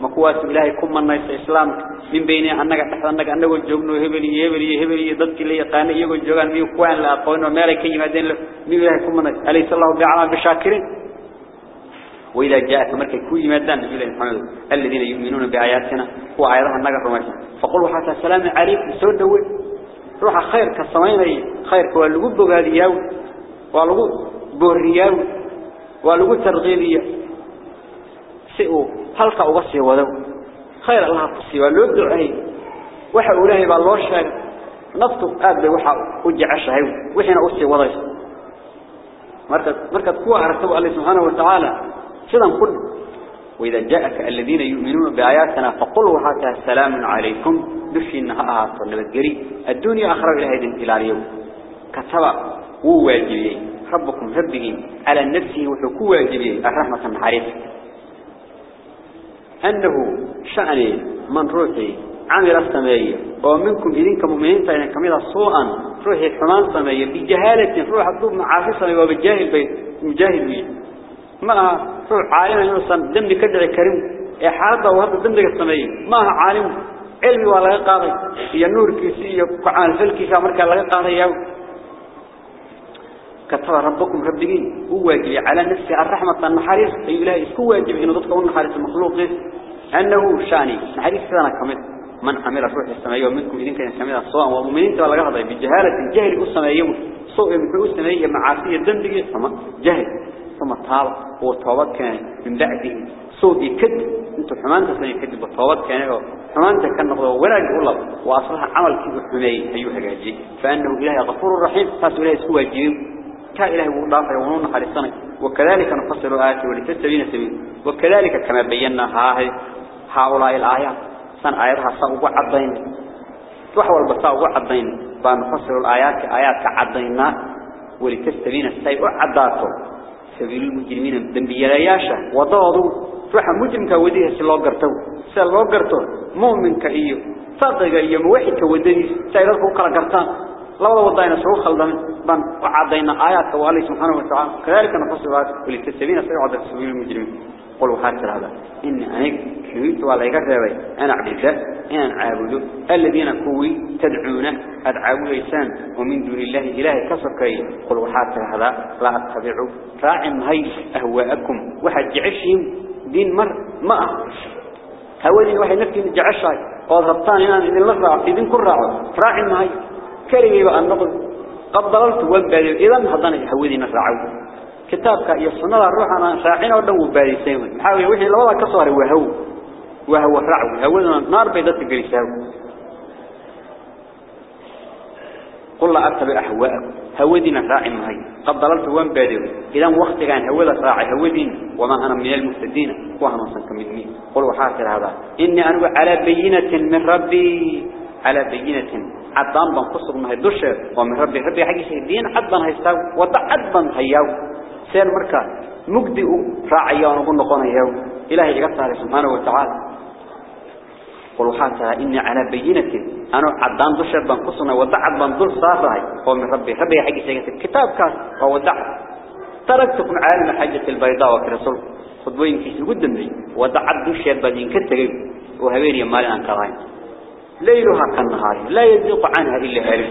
مكواس إلهي كم من نيس إسلام. من بيننا أنك تحت أنك أنك الجبن هبلي هبلي هبلي ضدك اللي يقان يقول الجوغان ميو كوان لا أقوين ومالك يمدين ميو إلهي كم من نيس أليس الله بعلم بشاكرين وإذا جاءك مركي كوي مدان إلى محمد الذين يؤمنون بآياتنا آياتها النقر رميسا فقلوا حتى السلام عليكم سود دوي. روح خير كالسمين خير كواللغو بغادياو واللغو بورياو هلقا أغسي وذو خير الله قصي واللغو دعي وحا أولهي بالله الشاك نفطه آد وحا أجعشه وحين أغسي وذيس مركز مركز قوة أرسل الله سبحانه وتعالى سلام كل وإذا جاءك الذين يؤمنون بآياتنا فقلوا حتى السلام عليكم دفي إنها آهات والنبتقري الدنيا أخرى إلى هذه إلى اليوم كتب هو واجبي ربكم ربهم على نفسه وحكو واجبي الرحمة الحريف أنه شأني من روحي عمل السماية ومنكم إذنك مؤمنين فإن كميدا صوءا روحي حمان سماية بجهالة روح الضوء معافي سماية وبالجاهل بي مجاهل بي ما روح عالم إنسان دمي كدعي كريم. حالته وهذا دمي السماية ما عالم. علمي ولا قاضي هي النور كيسي فلكي كامركا لا قاضي يو كتب ربكم ربكين هو واجب على نفسه الرحمة النحاريس أي إلهي اسكو واجب إنه ضدك النحاريس المخلوق. أنه شاني. نحاريس سنة كمت من عمل روح السماء ومنكم إذن كان يسمى الصوام ومؤمنين تبقى قضي بجهالة جهل السماء صوء من السماء معاصي الدنبي ثم جهل. ثم طال. وطوابات كان من بعده. صوت يكد انتو حمان تسلم يكد بالطوابات كان حمان كان نقضه ولا يقول الله وأصلها عمل كيف حمي أيها جاجي فأنه إله غفور رحيم. فاس إله سوى كإله وضافع ونون حريصنا وكذلك نفصل آياته ولتستبين سبيل وكذلك كما بينا هؤلاء الآيات. سن آياتها سأوقع عضين وحوى البصاء أوقع عضين بنفصل الآيات آيات كعضينا ولتستبين السيء عضاته سبيل المجرمين دنبيلاياشا وضعوا روح مجرم كوديه سلو قرتو سلو قرتو مؤمن كإيو. صادق إيو موحي كوديه. سيرادكو كلا قرتان لولا وضعنا سوء خلدان بان وعضينا آيات والله سبحانه وتعالى. كذلك نفصل ولتستبين السيء عضا سبيل المجرمين. قلوا حاسر هذا. إن أنا كويت ولا يقرأ أنا عبد أنا عابد. الذين كوي تدعون. أدعوا ليسان. ومن دون الله إله كسكي قلوا حاسر هذا. لا أتبعوا. راعم هاي أهواءكم. واحد جعشهم دين مر. ما هولي واحد نفسي جعشها قال ربطان إن الله في دين كل راعوا راعم هاي. كريم بقى النقل قد ضللت وبالي إذن هضاني هولي نفرعوا كتابك baariisay maxaa weeye wixii labada ka soo haray waa haw waa haw raac hawadana naar bay dadka galisaa قل لا أتبع أحواءكم هودنا راعي مهي قد ضللت وان بادر إذا وقت كان هودا راعي هودين وما أنا من المفسدين وأنا صنك من مين. قل وحاصل هذا. إني أنا على بينة من ربي. على بينة عدان بنقصر ما هيدوش ومن ربي ربي حقي سيدين عدان هيستاو وتعدان هياو. سير مركا مجدئ راعي ونقول نقول ياو إلهي يقصر سبحانه وتعالى. قل وحاصل إني على بينة أنا عدان دوش بنقصنا ودعد بنقول صار ومن ربي ربي حقي سيدين كتاب كاس وودع تركتكم عالم حاجة البيضاء وكرسول خطوين كيس قدام لي. ودعد دوش بدين كتغيب وهبيني مالي عن كراين ليلها كالنهار لا يزيق عنها إلا هالك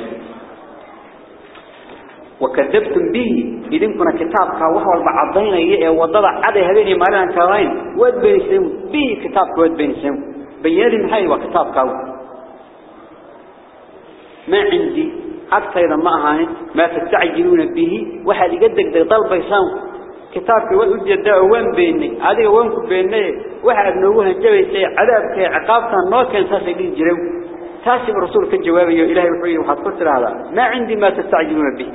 وكذبتم به إذن كنا كتابك وهو البعضين إيه وضع عدي هذين مالان كراين واد بين سم به كتابك واد بين سم بيان هاي وكتابك ما عندي أكثر ما أهاني ما تستعجلون به. واحد يقدك طلب يسام كتابك وجد وين بيني؟ هذه وين بيني؟ واحد نوه جبيسي عذابك عقابك ما كان ساسدين جرو تاسب الرسول كجوابي إلهي وحي وحد قلت هذا ما عندي ما تستعجلون به.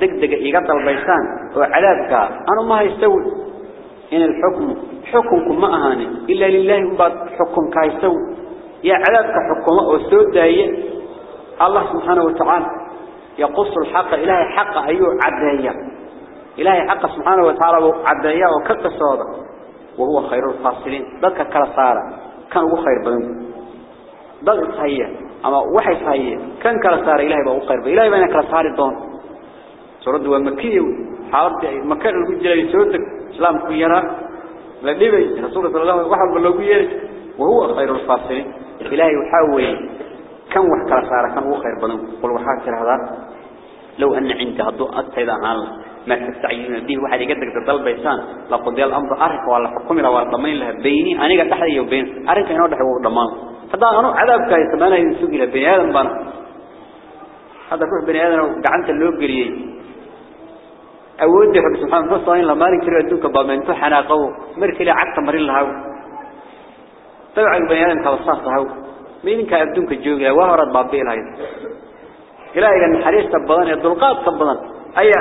degdega iga dalbaysaan oo cadaabka anu ma haystow in الحكم illa lillahi bad hukum ka haystow ya cadaabka xukuma oo soo daayay Allah subhanahu wa ta'ala يقص الحق. إلهي حق أيو عدايا إلهي حق سبحانه وتعالى عدايا وكالتصادة وهو خير الفاصلين. ذلك كالصارة كان هو خير بدن ذلك صحيح. أما وحي صحيح. كان كالصارة إلهي بأو خير بدن إلهي بأنا كالصارة دون سورة ومكية حاولت مكان الجلال سورة إسلام كيرا لديبي رسول صلى الله عليه وسلم كيرا وهو خير الفاصلين إلهي وحاول. كم وحكى صار كان هو خير بدن قل وحاكر هذا. لو أن عنده الضوء أكتئذا عن ما تستعينون به واحد يقدر تضل بيسان. لقد الأمر أرك ولا حكم ولا ضمين لها. بيني أنا قد أحد يوبين أرك أنا وضح ضمان هذا أنا عذاب كاي ثمانية ينسوق إلى بني آدم بنا هذا كل بني آدم قعنت اللوب قريه أودي رب سبحانه وتعالى لما لك ردوك بامن تحنا قو مركلي عقد مرين لهاو طبعا بني آدم كوصاص لهاو مين كأبدونك الجوجة وهرد بابيل هاي إلهي أن حريص تبضان الدلقات تبضان أي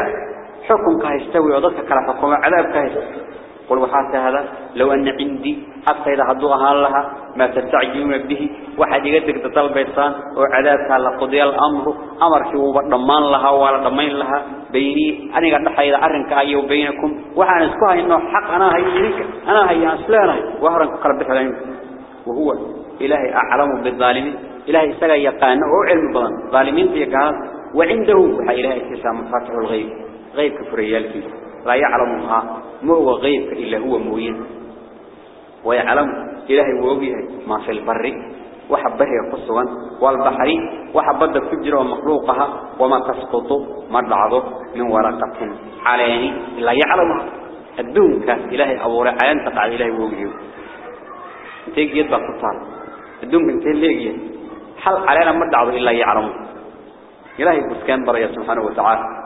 حكم كهيستوي وضدك كلا حكم عذاب كهيستوي قل وحاسة هذا لو أن عندي أكثر إذا حدوها لها ما تستعجلون به واحد يقدر تطلب إنسان وعذابك لقضي الأمر أمر شو ضمان لها ولا ضمين لها بيني أنا قد حيدا أرنك أي وبينكم وحنا نسكوها إنه حق أنا هي إليك أنا هي أسلانا وهرنك قرب حلين وهو إلهي أعلم بالظالمين إلهي سلا يقان أو علم بلان ظالمين في قال وعنده وحا إلهي تسام مفاتح الغيب. غيب كفريالك لا يعلمها. ما هو غيب إلا هو موين ويعلم إلهي ووجيه ما في البر. وحبه قصوا والبحر وحبد فجر ومخلوقها وما تسقط مرضعه من ورقة عليني لا يعلمها. الدون كان إلهي أبو رعيان تقع إلهي ووجيه تيجي يدبع قطار الدون بنتين ليجي حل علينا مرضعه إلا يعلمه. إلهي بسكان بريا سبحانه وتعالى.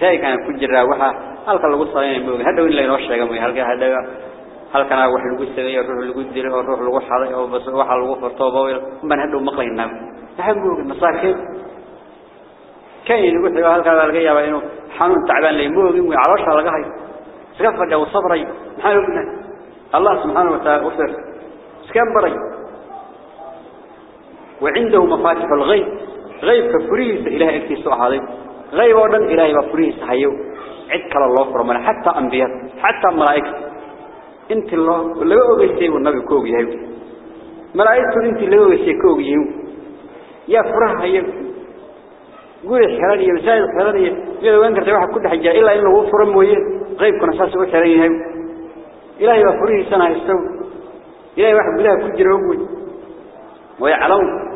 شيء كان فجر وحا halka lagu sameeyay moog hadda in la inoo sheego mooy halka hadda halkana wax lagu sameeyay ruux lagu diray oo ruux lagu xaday oo bas waxa lagu furto bawil man hadda maqlayna waxa moog masaakiin kay lagu xigo halka laga yaabaa inuu xanuun tacbaan leh moogin way caloosha laga hayo iska fadhiyo oo sabray maxaa baahnaa Allah subhanahu wa ta'ala ufir iskan baray وعنده مفاتيح الغيب غيب كفريس إله اكتسوا هذا غيب ودن إلهي بفريس هيو عد كلا الله فرمان حتى أنبياء حتى ملائكة إنت الله لو أغسي والنبي كوغ يهو ملائكة إنت لو أغسي كوغ يهو يا فرح هيو. قول مساعد الحراني يا لو أنكرت واحد كل حاجة إلا إنه هو فرم ويه غيب كنا ساس وحراني يهو إلهي بفريه سنة يستوي. إلهي واحد بلاه كل جروبوي ويعلم.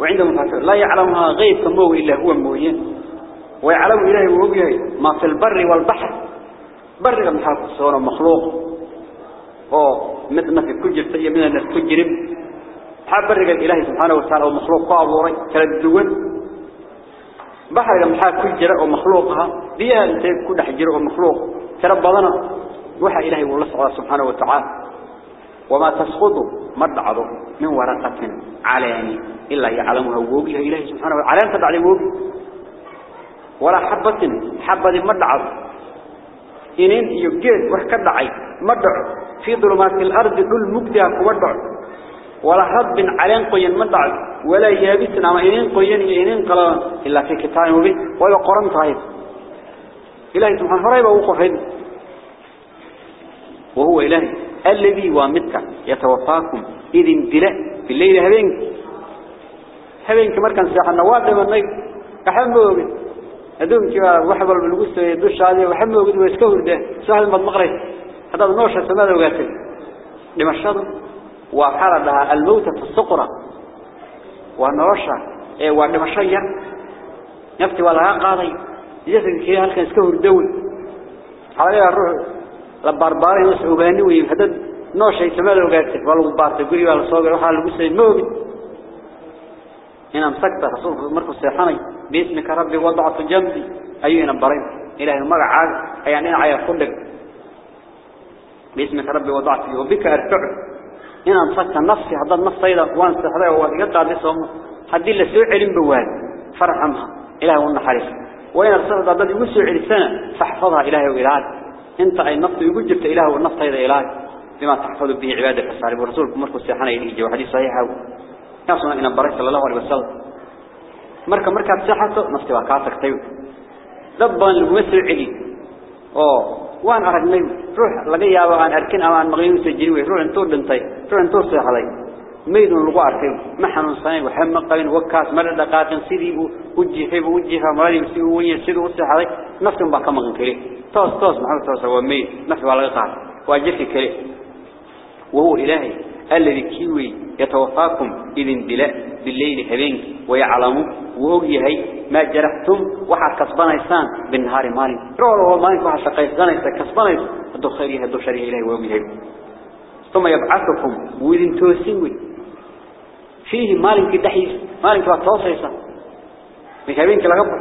وعندهم فاتح لا يعلمها غيب كموه إلا هو موين ويعلم إلهي ووجهه ما في البر والبحر. بر من حالك الصورة مخلوق. أو مثل ما في كجر سيء من الناس كجرب حاب بر الإلهي سبحانه وتعالى ومخلوق قابوري كالدول بحر من حالك كجر ومخلوقها بيها أنت كل حجر ومخلوق تربضنا وحى إلهي والله سبحانه وتعالى. وما تسقط مدعض من ورقة علاني إلا يعلمها ووجه إلهي سبحانه وتعالى. أنت بعد ووجه ولا حبة حبة مدعض إنين يجيد وحكد عي مدع في ظلمات الأرض كل مبدع مدع ولا رب علين قيان مدع ولا يابس نعم إنين قيان إنين قلان إلا في كتاب مبين. ويبقى قرن طيب إلهي سبحانه فريبا وقفين وهو إلهي. الذي وامتك يتوفاكم؟ إذن دلاء في الليل هبينك. هبينك مركان ساحة النواب لما نيك. أحمه وقت هدوم كما وحبر بالقصة يدوش عليه وحمه وقت ويسكور ده. سوحة المد مغري هذا النوشة سماذا وقاتل لما الشرط وحارة لها الموتة الصقرة. وأن رشة إيه، وأن لما شير نفتي ولها قاضي جسد كيها لكي يسكور دول عليها الروح. La barbaaray oo suugaani way hadad noo shay samada ogaatay wal lagu baartay guri wala soo gal waxa lagu say moog inaan sakta rasuulku markuu seexanay bismika rabbi wada'tu jambi ayuna baray ilaahay magacaaga ayaan dhinacaya ku dhig bismika rabbi wada'tu wa bika arfa'u inaan sakta nafsi hadad naftayda waan saxday oo iga qaadi soomo hadii la soo celin bawaad farxamha ilaahay uu naxariis وين الصفة ضد يوسع السنة فاحفظها إلهي وإلهي انت أي نفط يقول جبت إله والنفط هذا إلهي بما تحفظ به عبادك الصالح ورسولك مركز سيحنا إليه وحديث صحيح ناصنا إن برك صلى الله عليه وسلم. مركب مركب سيحته نفط وكاتك طيب ضبا الممثل علي أوه. وان أرقني روح لقي يابا عن أركن أمان مغيون سجنوي روح انتور دنتي روح انتور سيحلي ميد لغو أركي ما حنون صنين وحم قبين وكاس مرة دقاتن سيدي وجهي وجهها مرادي وسيدي وين سيدي وسيحلي نفتن بقى مغن كري توس توس محمد توس هو ميد نفي ولا قاس واجفي كري. وهو إلهي الذي كيوي يتوفاكم إذن دلاء بالليل هبينك ويعلم وأغيهي ما جرحتم وحد كسبان إيسان بالنهار مالي روح هو مالك وحد شقيسان إيسان كسبان هدو خيري هدو شريه إلهي وأغيهي ثم يبعثكم وإذن توسيوي. فيه مالك دحيس مالك توصيسا مش هبينك لقبل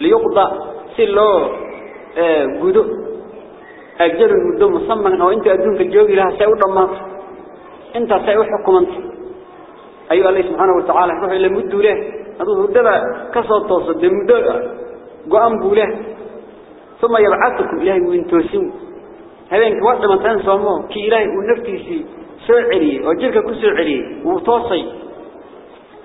ليقضى سلو قدو أجل المدو مصمم أو أنت أدونك الجوغي لها سيئو رمات أنت سيئو حكمانت أيها الله سبحانه وتعالى روح إلى مدو له هذا الدبع كسر توصد مدو قام بوله ثم يبعثكم إلهي وإن توسيو هبينك وقت ما تنسوا كي إلهي ونفتيسي سعري وجلك كسعري وتوصي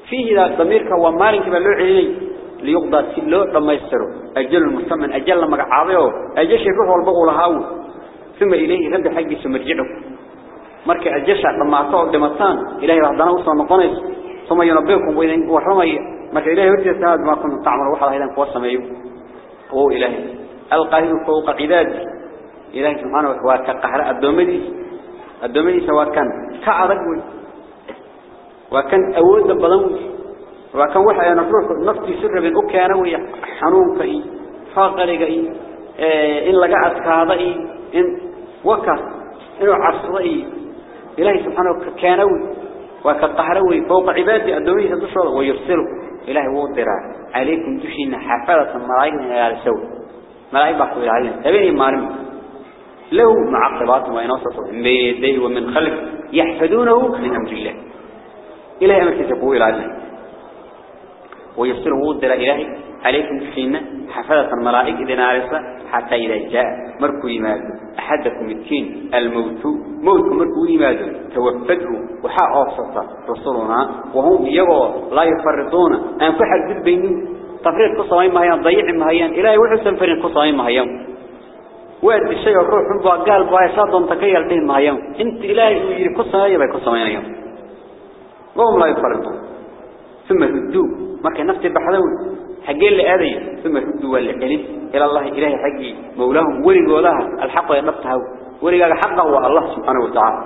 فيه ذا ضميرك ومالك بلو علي ليقضى سلو لما يسروا أجل المسمن أجل لما قعابيه أجل شيء والبقوا لهاو. ثم إليه رب حقي سمرجعه. مركي أجل لما أعطوا دمتان. إلهي وحدنا وصل نقنيس ثم ينبئكم وإذن وحرمي. مركي إلهي ورجع سهاد ما كنتم تعملوا. وحد هيدا قوصم أيوه هو إلهي. القاهر فوق عبادي إلهي سبحانه وتعالى كقهر الدومدي الدومدي سواء كان كعرق. وكان أود بدن وكان وحي أنا فروح نفتي سر بين أوكي أنا حنون كأي فاقر كأي إن لقعت كهذا إن وكا إنه عصري إلهي سبحانه كانوي وكقهروي فوق عبادي الدومدي سدشوا ويرسله. إلهي وضرع عليكم دشين حفلة الملائكة على سوء ملائكة بحثوا عليهم تبيني مارمي. له معقبات وينصص من يديه ومن خلف يحفدونه من أمر الله. إلهي أمر تسبوه إلى ويصير وضر إلهي عليكم تحين حفظة الملائكة إذن عارسة حتى إذا جاء مركو يماد أحدكم التين الموت موت مركو يماد توفده وحاء أوسط رسولنا وهم يغوا لا يفرطون. أنفح الذب بينهم تفريط قصوين مهيان ضيع مهيان إلهي وحسن فريق قصوين مهيان. واد الشيء الروح من قال بايسات انتكيل بهم مهيان. إنت إلهي يجري قصوين يبقى قصوين وهم لا يفرطون. ثم مركا نفتي بحذوي حقين لآذي ثم هدوا والعلم إلى الله إلهي حقي مولاهم ورقوا لها الحق ينبتها ورقوا حقه هو الله سبحانه وتعالى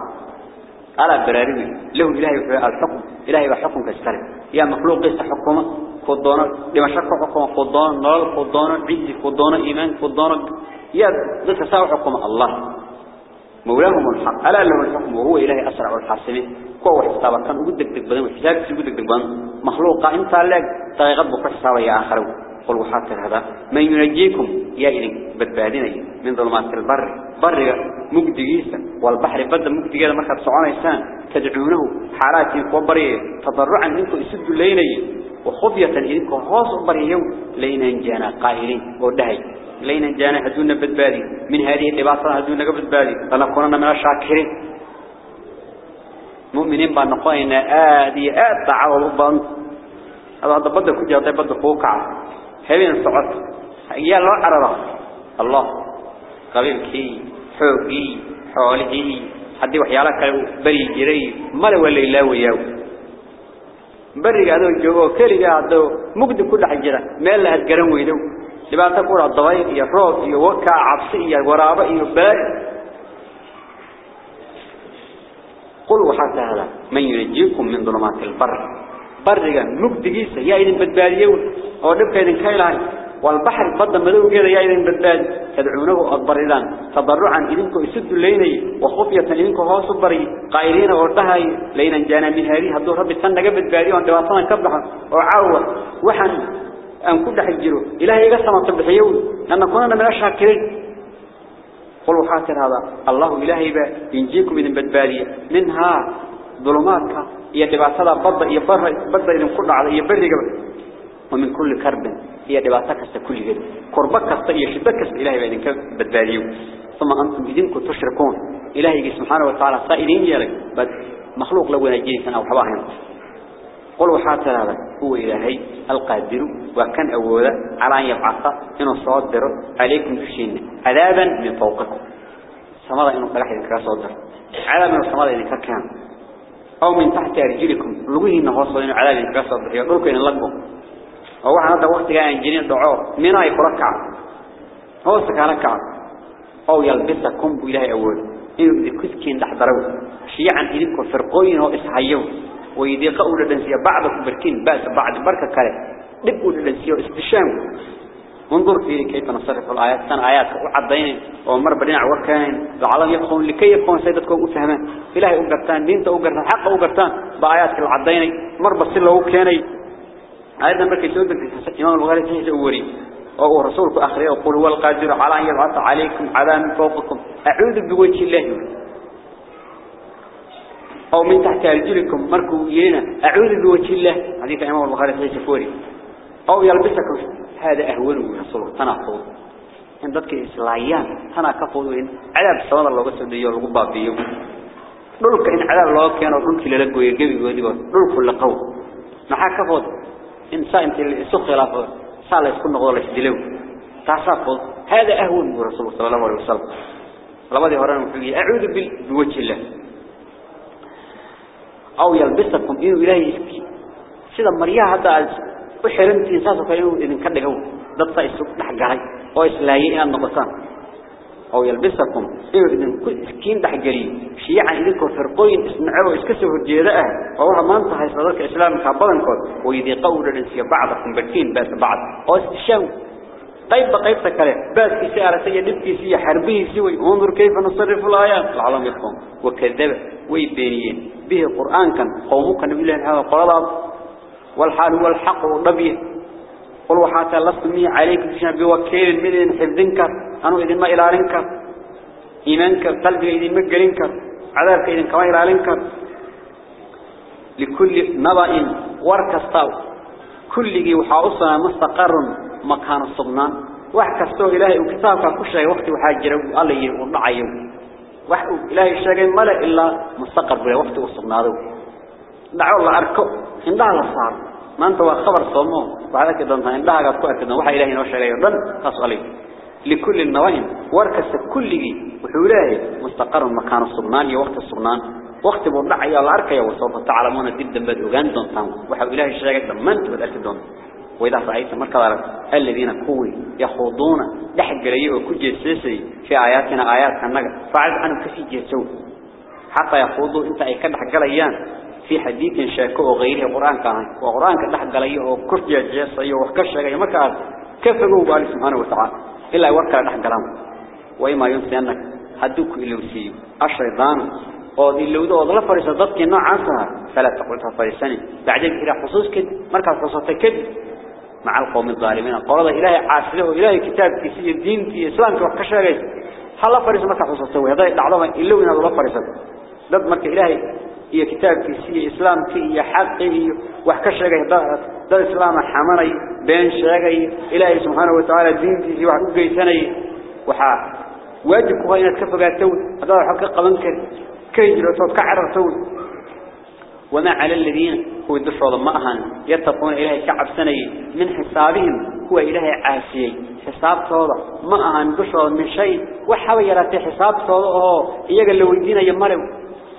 على براري له إلهي الحكم إلهي بحكم كاستري يا مخلوق قيس حكمه خضونا لما شك حكمه خضونا نار خضونا عز خضونا إيمان خضونا يا ذلك ساوى حكم الله مولاهم الحق. ألا له الحكم وهو إلهي أسرع الحاسمين كوا حسابا كان وجدك تقبلين وحسابك وجدك تقبلين مخلوقا انت لك تغيب حسابا يا آخر. قل وحاكر هذا. من ينجيكم؟ يا إذن بدبادين. من ظلمات البر. بر مجدجيسا والبحر بدا مجدجيسا مركب سعون تدعونه حالات وبري. تضرعا منكم يسدوا ليني وخفية إنكم خاص بريو لين جانا قائلين ودهي. لين جانا هدونا بدبادي من هذه اللباسة هدونا بدبادي لنكوننا من الشاكرين. مؤمنين بأن نقوينا آدي آد تعالوا لبان هذا بدأ كجا طيب بدأ فوقع. هبين صعد يا الله عرضه الله. قبيل كي حوقي حوله حدي وحيالك بري جري. ملا ولا إلا وياو. بري هذا جو كلي هذا مجد كل حجرة. ما له هتجرم ويدو. لبعض تقول الضوائر يا روك يا وكا عبسي يا ورابة يا بلاي قل وحتى هذا من ينجيكم من ظلمات البر. برقا مجدقيسة يا إذن بدباليون أو نبكى إذن كيلهاي والبحر بدا مدو كذا يا إذن بدباد تدعونه أضبردان تضرعا إذنكو يسد ليني. وخفية إذنكو هو صبري. قائلين وردهاي لينا جانا من هذه هدو ربي بادي وان دواسنا كبحا. وعاوة. وحن أن كل حجروا إلهي قسم طبحيون لأن كنا من الشاكرين قلوا حاتر هذا. الله إلهي ينجيكم من بدبادية منها ظلماتك. يبر بضا إذن كل على يبر ومن كل كرب. هي دباسة كست كل جد كربك كست إلهي بإذن بدبادية ثم أنتم إذنكم تشركون. إلهي سبحانه وتعالى صائرين بد مخلوق لو نجيسا أو حواهن. قل حاتر هذا هو إلهي القادر وكان أولا على أن يبعث إنه صادر عليكم تشين عذابا من فوقكم. سماذا إنه قلح إذن صادر. عذابا من السماذا إذن كان. أو من تحت أرجلكم. لغوه إنه وصل إنه عذاب إذن صادر. يقولك إن لقوا أو هذا وقت كان جنين دعوه من أي فركع هو سكانكع أو يلبسكم بإلهي أول. إنه بكسكين تحضروا شيعا إذنكم فرقوين وإسحيون ويديق أولى دنسية بعضكم بركين بأس بعض بركة كله دب أولى دنسية واستشام. انظر في كيف نصرف الآيات. سنة آيات وعضين ومر بدين عوكان العالم يفقون لكي يفقون سيدتكم أفهمان إلهي أقرتان دينت أقرتان حق أقرتان بآيات العضين مر بس الله كاني. نمبر كي سودك إمام البخاري تهيز أوري أو رسولك آخر يقول هو القادر على أن يبعث عليكم عذاب فوقكم. أعوذ بوجه الله. أو من تحت رجلكم مركوا يلينا أعوذ بوجه الله. حديث إمام البخاري في سفوري أو يلبسكم هذا أهون من رسول تناقض إن ذلك إسلايان تناقض إن عذاب السماء الله قصد ديو الغباب ديو دولك إن عذاب الله كان دولك للقوا يقبي وديو دولك لقو نحا كفض إن سائنت السخ خلافه سالة يكون نقول يسدلو تعصفض هذا أهون من رسول صلى الله عليه وسلم. لما دي هران أعوذ بوجه الله. أو يلبسكم إنه إلهي يسكي سيدا مريا هذا وحرمت إنساسه كأنه إذن كده هو ضدت إسوك نحقهي أو إسلايين أن نقصان أو يلبسكم إنه إذن كين دحقري شيعا إذنكم فرقوين إسمعوا إسكسوا الجيداء ووها ما انتهى صدرك إسلام كابلن كود وإذي قول الانسية بعضكم بركين باس بعض. أو استشام طيب قيب تكره بس كيسي على سيء نبكي سوي انظر كيف نصرف الآيات. العالم يفهم. وكذب. ويبينيين به القرآن كان قومك نبي الله هذا القرآن والحال هو الحق والنبي. قل وحتى لست مي عليك بشان بوكيل من حفظنك أنا إذن ما إلالنك إيمانك قلبي إذن ما قلنك عذابك إذن كما إلالنك لكل نبأ وركستاو كل وحاوصنا مستقر. مكان الصبنان وحكستو إلهي وكتابك شيء وقت وحاجر الله يوضعيه وحو إلهي الشيء ملا إلا مستقر بلا وقت وصبناه دعوا الله أركو. إن ده صار. ما أنت خبر صومه وعلى كده إن ده قد كأكدنا وحا إلهي نوشى ليه دن أصلي لكل النواهي. وركست كل جي وحولاه مستقر مكان الصبنان وقت الصبنان وقت بوضع يا الله أركيا وسوف تعلمون جدا بدوغان دون تام. وحو إلهي الشيء ما بدأت دون. وإذا رأيت مركز الذين كوي يخوضون دحق ليه وكجي السيسي في آياتنا آيات كنغ فعز عنه كسي جيسو حتى يخوضوا إنت أي كدحق ليان في حديث شاكو وغيره قرآن كان. وقرآن كدحق ليه وكرجي جيسي وحكشة ليه مركز. كفقوا بالي سبحانه وتعالى. إلا يوكل دحق لهم وإما ينسي أنك هدوك إلوسي الشيطان oo ilowdo oo la fariiso dadkii noocaas ah fala taqulta fariisani bacdeen ila khusuus kid markaas xusatay kid مع القوم الظالمين. قرض إلهي عاسله إلهي كتاب كيسي الدين في إسلام كوحكا شاقيس هلا فريس مكا حصصته هذا دعضما إلو إن الله فريسا ضد مكا إلهي هي كتاب كيسي إسلام كي حقه وحكا شاقيس ضد إسلام حماني بين شاقي إلهي سبحانه وتعالى الدين كيسي وحكا قيساني وحا هو إنك كفقات تول هذا حقا قبنك. كيجر وتوكعر تول وما على الذين هو الدفع ما أهان يتقون إلهي كعب سني من حسابهم. هو إلهي عاسي حساب صوضة ما أهان دفع من شيء. وحاول يراتي حساب صوضة إياق اللي ويدين يمروا.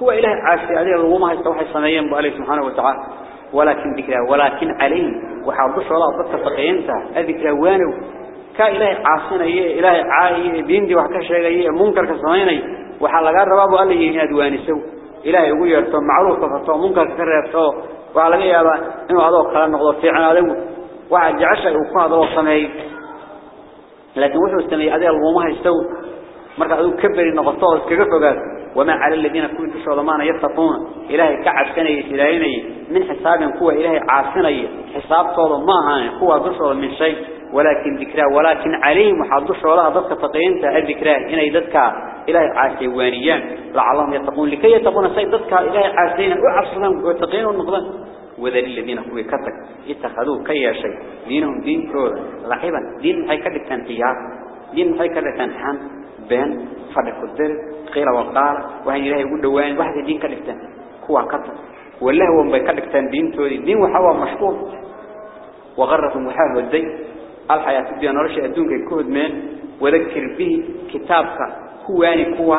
هو إلهي عاسي عليه الغوما يستوحي السميين بأليه سبحانه وتعالى. ولكن ذكره ولكن عليه وحاول دفع الله ضدك فقينته. الذكره وانو كإلهي عاسينا إلهي عاي بيندي وحكا شيء. منكر كسميني وحال لقى الرباب قال لي إنه دواني سو إلهي يقول يرتو معروف فتو منكر كريبتو وعلى يابا إنه هذا كلا نقض في عناده واحد جعشة وكان هذا سمي لكن وحو استمي أدي اللوما يستوي مركز أدو كبري نغطاء اسكغف وقال وما على الذين كنت شغلمان يتقون إلهي كعب كان يسلايني من حساب قوة إلهي عاصني. حساب طول ما هاي قوة ضشر من شيء. ولكن ذكرى ولكن عليهم وحضش ولا ضدك تقينت الذكرى إن يددك إلهي عاسي وانيان لعلهم يتقون لكي يتقون سيد ضدك إلهي عاسين وعصرهم ويتقين والنقضان وذل الذين هو كتك اتخذوا كي شيء دينهم دين كورا لعبا دين حي كدك تنحيار دين حي كدك تنحان بين فرق الدر قيل وقال وهي إلهي يقول دوان واحد دين تن كوا كتك. والله هو بيكدك تن دين توري دين وحوا مشكور وغرفوا محال والدين الحياة الدنيا نرشي أدونك كود من وذكر به كتابك. كواني كوا.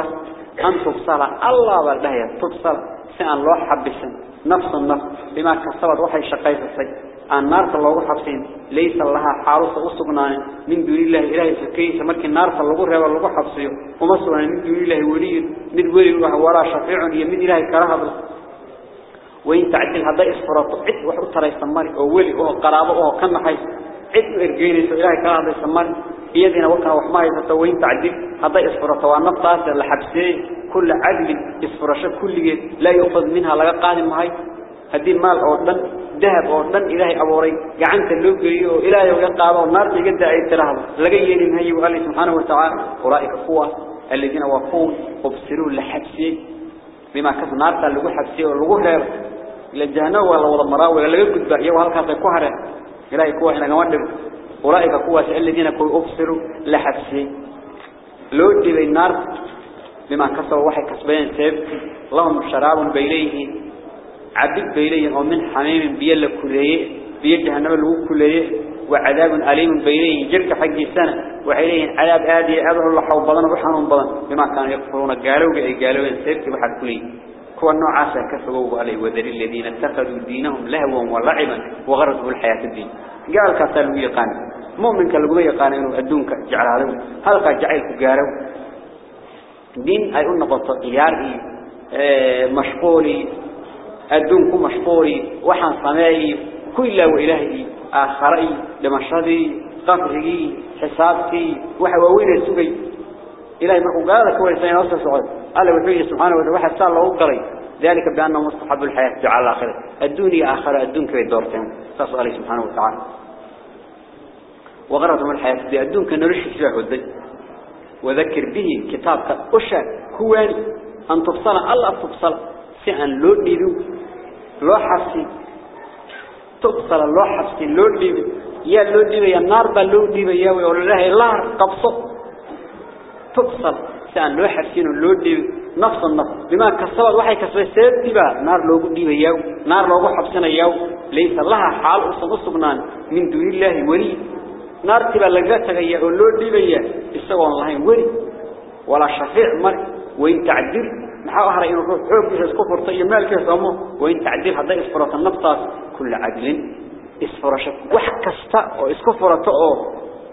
أن تبصل الله بالله تبصل سأن الله حبسا نفس النفس. بما كسبت وحي شقيت السي النار الله حبسين. ليس لها حارس أصبنا من دون الله إله سكيس مرك النار الله رهب الله حبسيه ومسونا من دون الله ولي. من ولي ولا شفيع. يمد إله كرهب وإن تعدل هذا إصفرات. عد وحط ترى يستمر أو ولي أو قرابة أو كم حيث عد إرجيني إلهي wax ma haysato weyn tacdib hadday isfurato waa naftaas la xabsiyey kulla cadlin isfurasho kulligeed laa yuqad minha laga qaadi mahay haddii maal oo dhan dahab oo dhan ilaahay abuuray gacanta loo geliyo oo ilaahay uga qaado oo naarta iga daa ay tiraahdo laga yeeli mahayo wa allah subhanahu wa ta'ala ulaa'ika kuwaas alladina waqum ubsiru la xabsiyey bima kas ilaahay kuwa inagama dhigo أولئك قوة الذين كوا أبصروا لحبسي. لو دي النار بما كسبوا وحي كسبين سيب. لهم شراب بيليه. عبد بيليه. ومن حميم بيل كليه. بيد جهنم له كليه. وعذاب أليم بيليه. جرك حق السنة. وحيليه عذاب آدي. أبه الله حو بضن. وحنون بضن. بما كانوا يكفرون. قالوا قالوا سيب بحد كليه. كوا النوع عسى كسبوا عليه وذري الذين اتخذوا دينهم لهوا ولعبا وغرضوا الحياة الدين. قال كسلوا يقان مؤمن كالقوي يقان إنه أدونك جعل هذا هلقا جعلك قارو دين أي أنه عياري آه مشقولي أدونك مشقولي وحن صمائي كل وإلهي آخري لمشهدي قفري حسابتي وحواوين السبي إلهي مرقو قال هو الإنسان أصلا سعود. قال وحيه سبحانه وتعالى واحد سال الله قري. ذلك بأنه مستحب الحياة جعل الآخرة. الدنيا آخرة الدنيا دورتهم تصل عليه سبحانه وتعالى. وغرضهم الحياة دي الدنيا. نرش سباح ودي وذكر به كتابك أشى كواني. أن تفصل الله تفصل. سعن لو ديدو لو حفسي تفصل لو حفسي لو ديدو. يا لو ديدو يا النار بلو ديدو. يا والله الله قبصه. تقصر. سأن لوحر سينو اللودي نفس النفس. بما كسر كسبت كسر كسبت سيرتبا نار لوغو ديو ياو. نار لوغو حبسنا ياو. ليس لها حال أصب أصبنان من دون الله ولي نار تبا لقاتك ياو اللودي بي يستوى الله ولي ولا شفيع مر. وإن تعدل محاوها رأينا حب كيس كفر طي مالك يسامه وإن تعدل هذا إصفرات النفس. كل عدل. إصفر شك وحكستاء إصفرات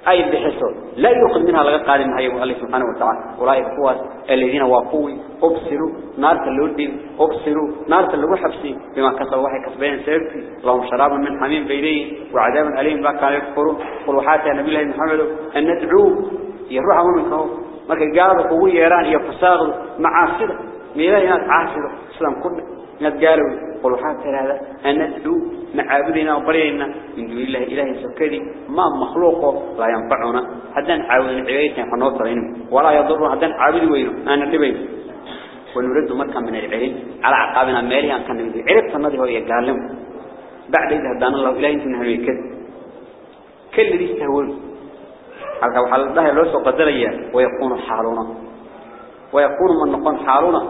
أي بحسه لا يأخذ منها لغا قادم هاي الله سبحانه وتعالى. أولئك قواس الذين وقوي أبصروا. نار اللودين أبصروا. نار اللو حبسي بما كسبوا وحي كسبين. سيبتي لهم شراب من حميم بيليه وعذاب أليم. بقى كانوا يكفروا قلوا حتى نبي الله محمد. أن ندعوه يروح منكم markay gaalada ugu yeeraan iyo fasaaqdu macaasida meelaha inaad caasido islam ku inaad qul waxaa tiraahda an nadcu macaabudina bariyayna min duuni illahi ilaahi sakadi ma makhluuqo laa yanfacuna haddaan caawudin cibaydatan waxnoo tarayn walaa yaduru haddaan caabudi weyno aana dhibayn ونرد مركا من العلم على عقابنا مالي أن كان نريد عرفت النظر هو يقالم بعد إذا هدانا الله إلهي سنه ويكذب كل ذي استهون halka waxa la dhahay loo soo qadaraya way yaqoon xaaluna way yaqoon man noqon xaaluna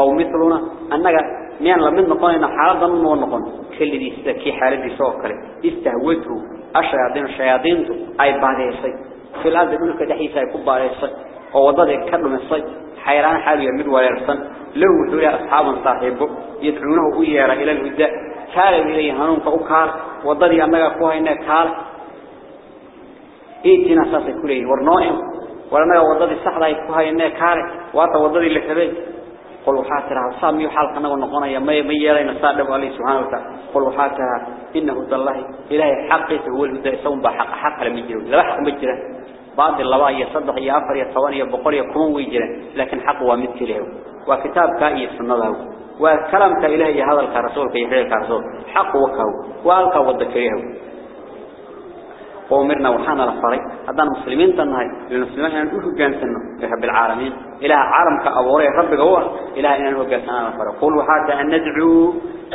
أو مثلنا أنك مين لمن نقولنا حالدا من هو نقول. كل دي استكي حال دي سوكر استهوته الشياطين الشياطين أي بعدها صي في الأرض منك دحيسة كبارة صي أو وضعه كله من صي حيران حاله يمد ولا يرسن. لو ذري أصحاب صاحبه يدعونه ويارا إلى الوداء كار إليه هنون فأكار. وضعه أنك أخوه إنه كار. إيه تنساسي كله ورنوهم ورنوه وضعه الصحراء يكوها إنه كار. وعطى وضعه لكبه قل وحاترها صام يحال قناه ونقونا ما يميلين صادق عليه سبحانه وتعالى. قل وحاترها إنه الله. إلهي حقه هو الهدى يسون بحق حق لم يجره. لا حق مجره. بعض اللواء يصدق يافر يطوان يبقر يكون ويجره. لكن حق ومثل له وكتاب كائي سنة له وكلام إلهي هذا الرسول في هذا الرسول حق وكهو وألقى وذكره. ومرنا وحنا لفري هذا المسلمين تنهي. للمسلمين أن نقول جانسنا رب العالمين. إلى عالم كأبوري رب جوا إلى أن نقول جانسنا لفري قل وحتى أن ندعو.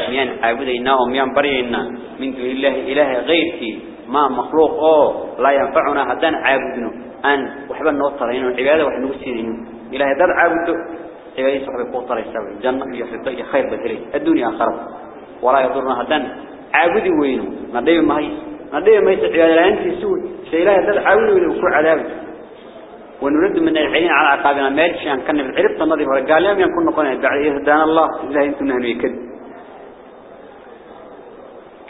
ميان عبدنا وميان برينا من دون الله إله غيرك ما مخلوق. أو لا ينفعنا هذا عابدنا أن وحب النوطر هنا العبادة وحنوسين إله هذا عابد عبادة صحب قوطر يسوي الجنة يحفظ خير بدري الدنيا خرب. ولا يضرنا هذا عابد وينه. نبي ما هي. هذه ما يتعياد الآن سوء. شيء لا يدل حاول ويكون عذاب ونرد من العين على عقابنا مالك شان كان بالعرب تنظيف ورقال لم يكن نقول بعد إهدان الله إلا أنتم نهنوا يكد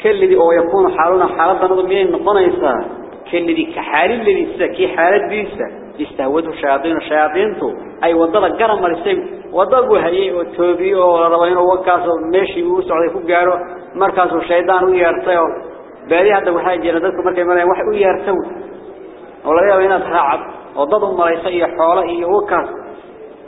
كل الذي أو يكون حالنا حالة نظمين نقول إنسان كل الذي كحال الذي سكي حالة بيسا. يستهوده الشياطين تو. أي وضل الجرم السيم وضل هي وتوبي وربعين وكاس ماشي وسعد يفوق جاره مركز الشيطان ويرتيه باري هذا marayaan wax u yeertow. Oo laga yaabo inaad raacad oo dad u maraysa iyo xoolo iyo wakaas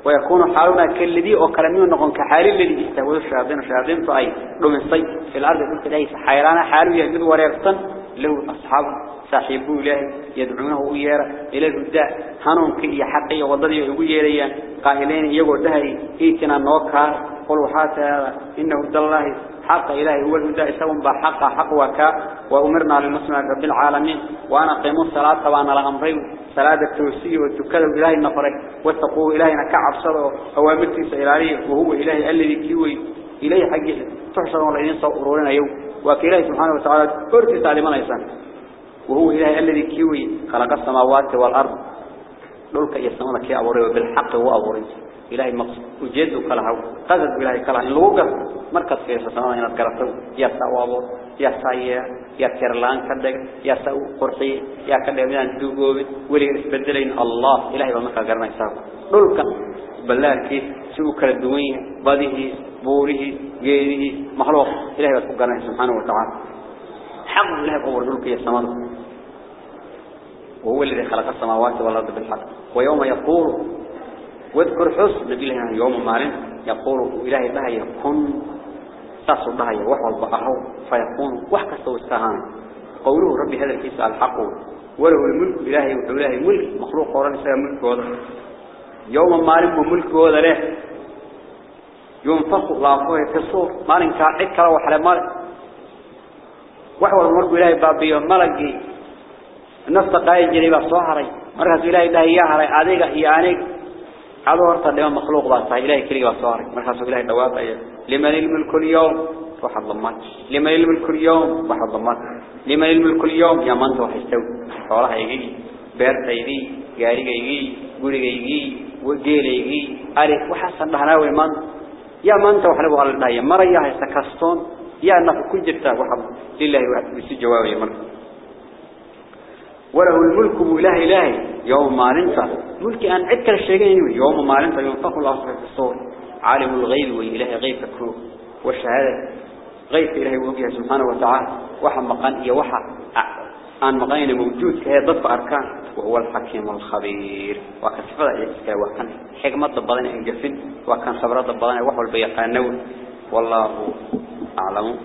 ويكون حالنا كالذي أو كلامي نقول كحال الذي استوى الشياطين الشياطين فأي دمسي في الأرض قلت ليس حيران حاله يجد وريقصا له أصحاب صاحبه له يدعونه إياه إلى الهداء هنون كي حقي وضدي ويريا قائلين يقول دهي إيتنا نوكا قل وحاتها إنه الله حق إلهي هو الهدى سوى بحق حق وكا وأمرنا للمسلم رب العالمين. وأنا قيموا الصلاة وأنا لأمرين صلاة التوسي والتكلم إلهي النفري واتقوا إلهينا كعب صدره أوامرتي سإلاليه وهو إلهي الذي كيوي إلهي حقه تحصل والعين صورنا يوم. وكإلهي سبحانه وتعالى أرتي تعليمان إيسان وهو إلهي الذي كيوي خلق السماوات والأرض. لولك يسمون كي أبوري بالحق هو أبوري. إلهي مقصود وجد كلها قصد إلهي كلها. إن مركز في السماء إن الكرتو يا سوابو يا سايا يا كيرلان كدق يا سو قرحي يا كدق من الدوجو ولي بدلين الله. إلهي بمكة قرنا بالله كيف سو كل الدنيا بده بوره غيره مخلوق. إلهي بس قرنا سبحانه وتعالى. حق إلهي أول لولك يا السماء وهو الذي خلق السماوات والأرض بالحق. ويوم يقول واذكر نبي الله يوم مالين يقول إلهي بها يكون ساسو بها يوحو البقه فيكون وحكا سوستهان قوله ربي هذا الكيس الحق. وله الملك إلهي وإلهي ملك مخلوق قرآن سيا ملك هذا يوم مالين وملك هذا له. ينفق الله في الصور. مالين كعكرة وحلا مالك وحوى الملك إلهي بابي ملقي النفط قايد جريبا صهري مركز إلهي ده يهري عليك يعني هذا ورطة لما مخلوق ذات إلهي كلي وصارك مرحبا إلهي دواب أيه لمن الملك اليوم؟ واحد ضمان لمن الملك اليوم؟ واحد ضمان لمن الملك اليوم؟ يا من توحي استوي حوالها يجي. بيرتا يجي. جاري يجي. قولي يجي. وجيل يجي. أريك وحسن لهناوي من؟ يا من توحي لبغى الله مرة يا سكستون يا كل جبتا وحب لله بس جواب يا من. وله الملك بإله إلهي. يوم ما ننسى ملك أن عدك الشيئين يوم. ما ننسى ينفق الله في الصور. عالم الغيب وإله غيب فكره والشهادة. غيب إلهي وقيا سبحانه وتعالى. وحا مقان إيا وحا. أن مقان موجود كهي ضف أركان. وهو الحكيم الخبير. وكان إيسكا وكان حكمة ضبضان إنجفين. وكان صبرات ضبضان وحو البيقان والله أعلم.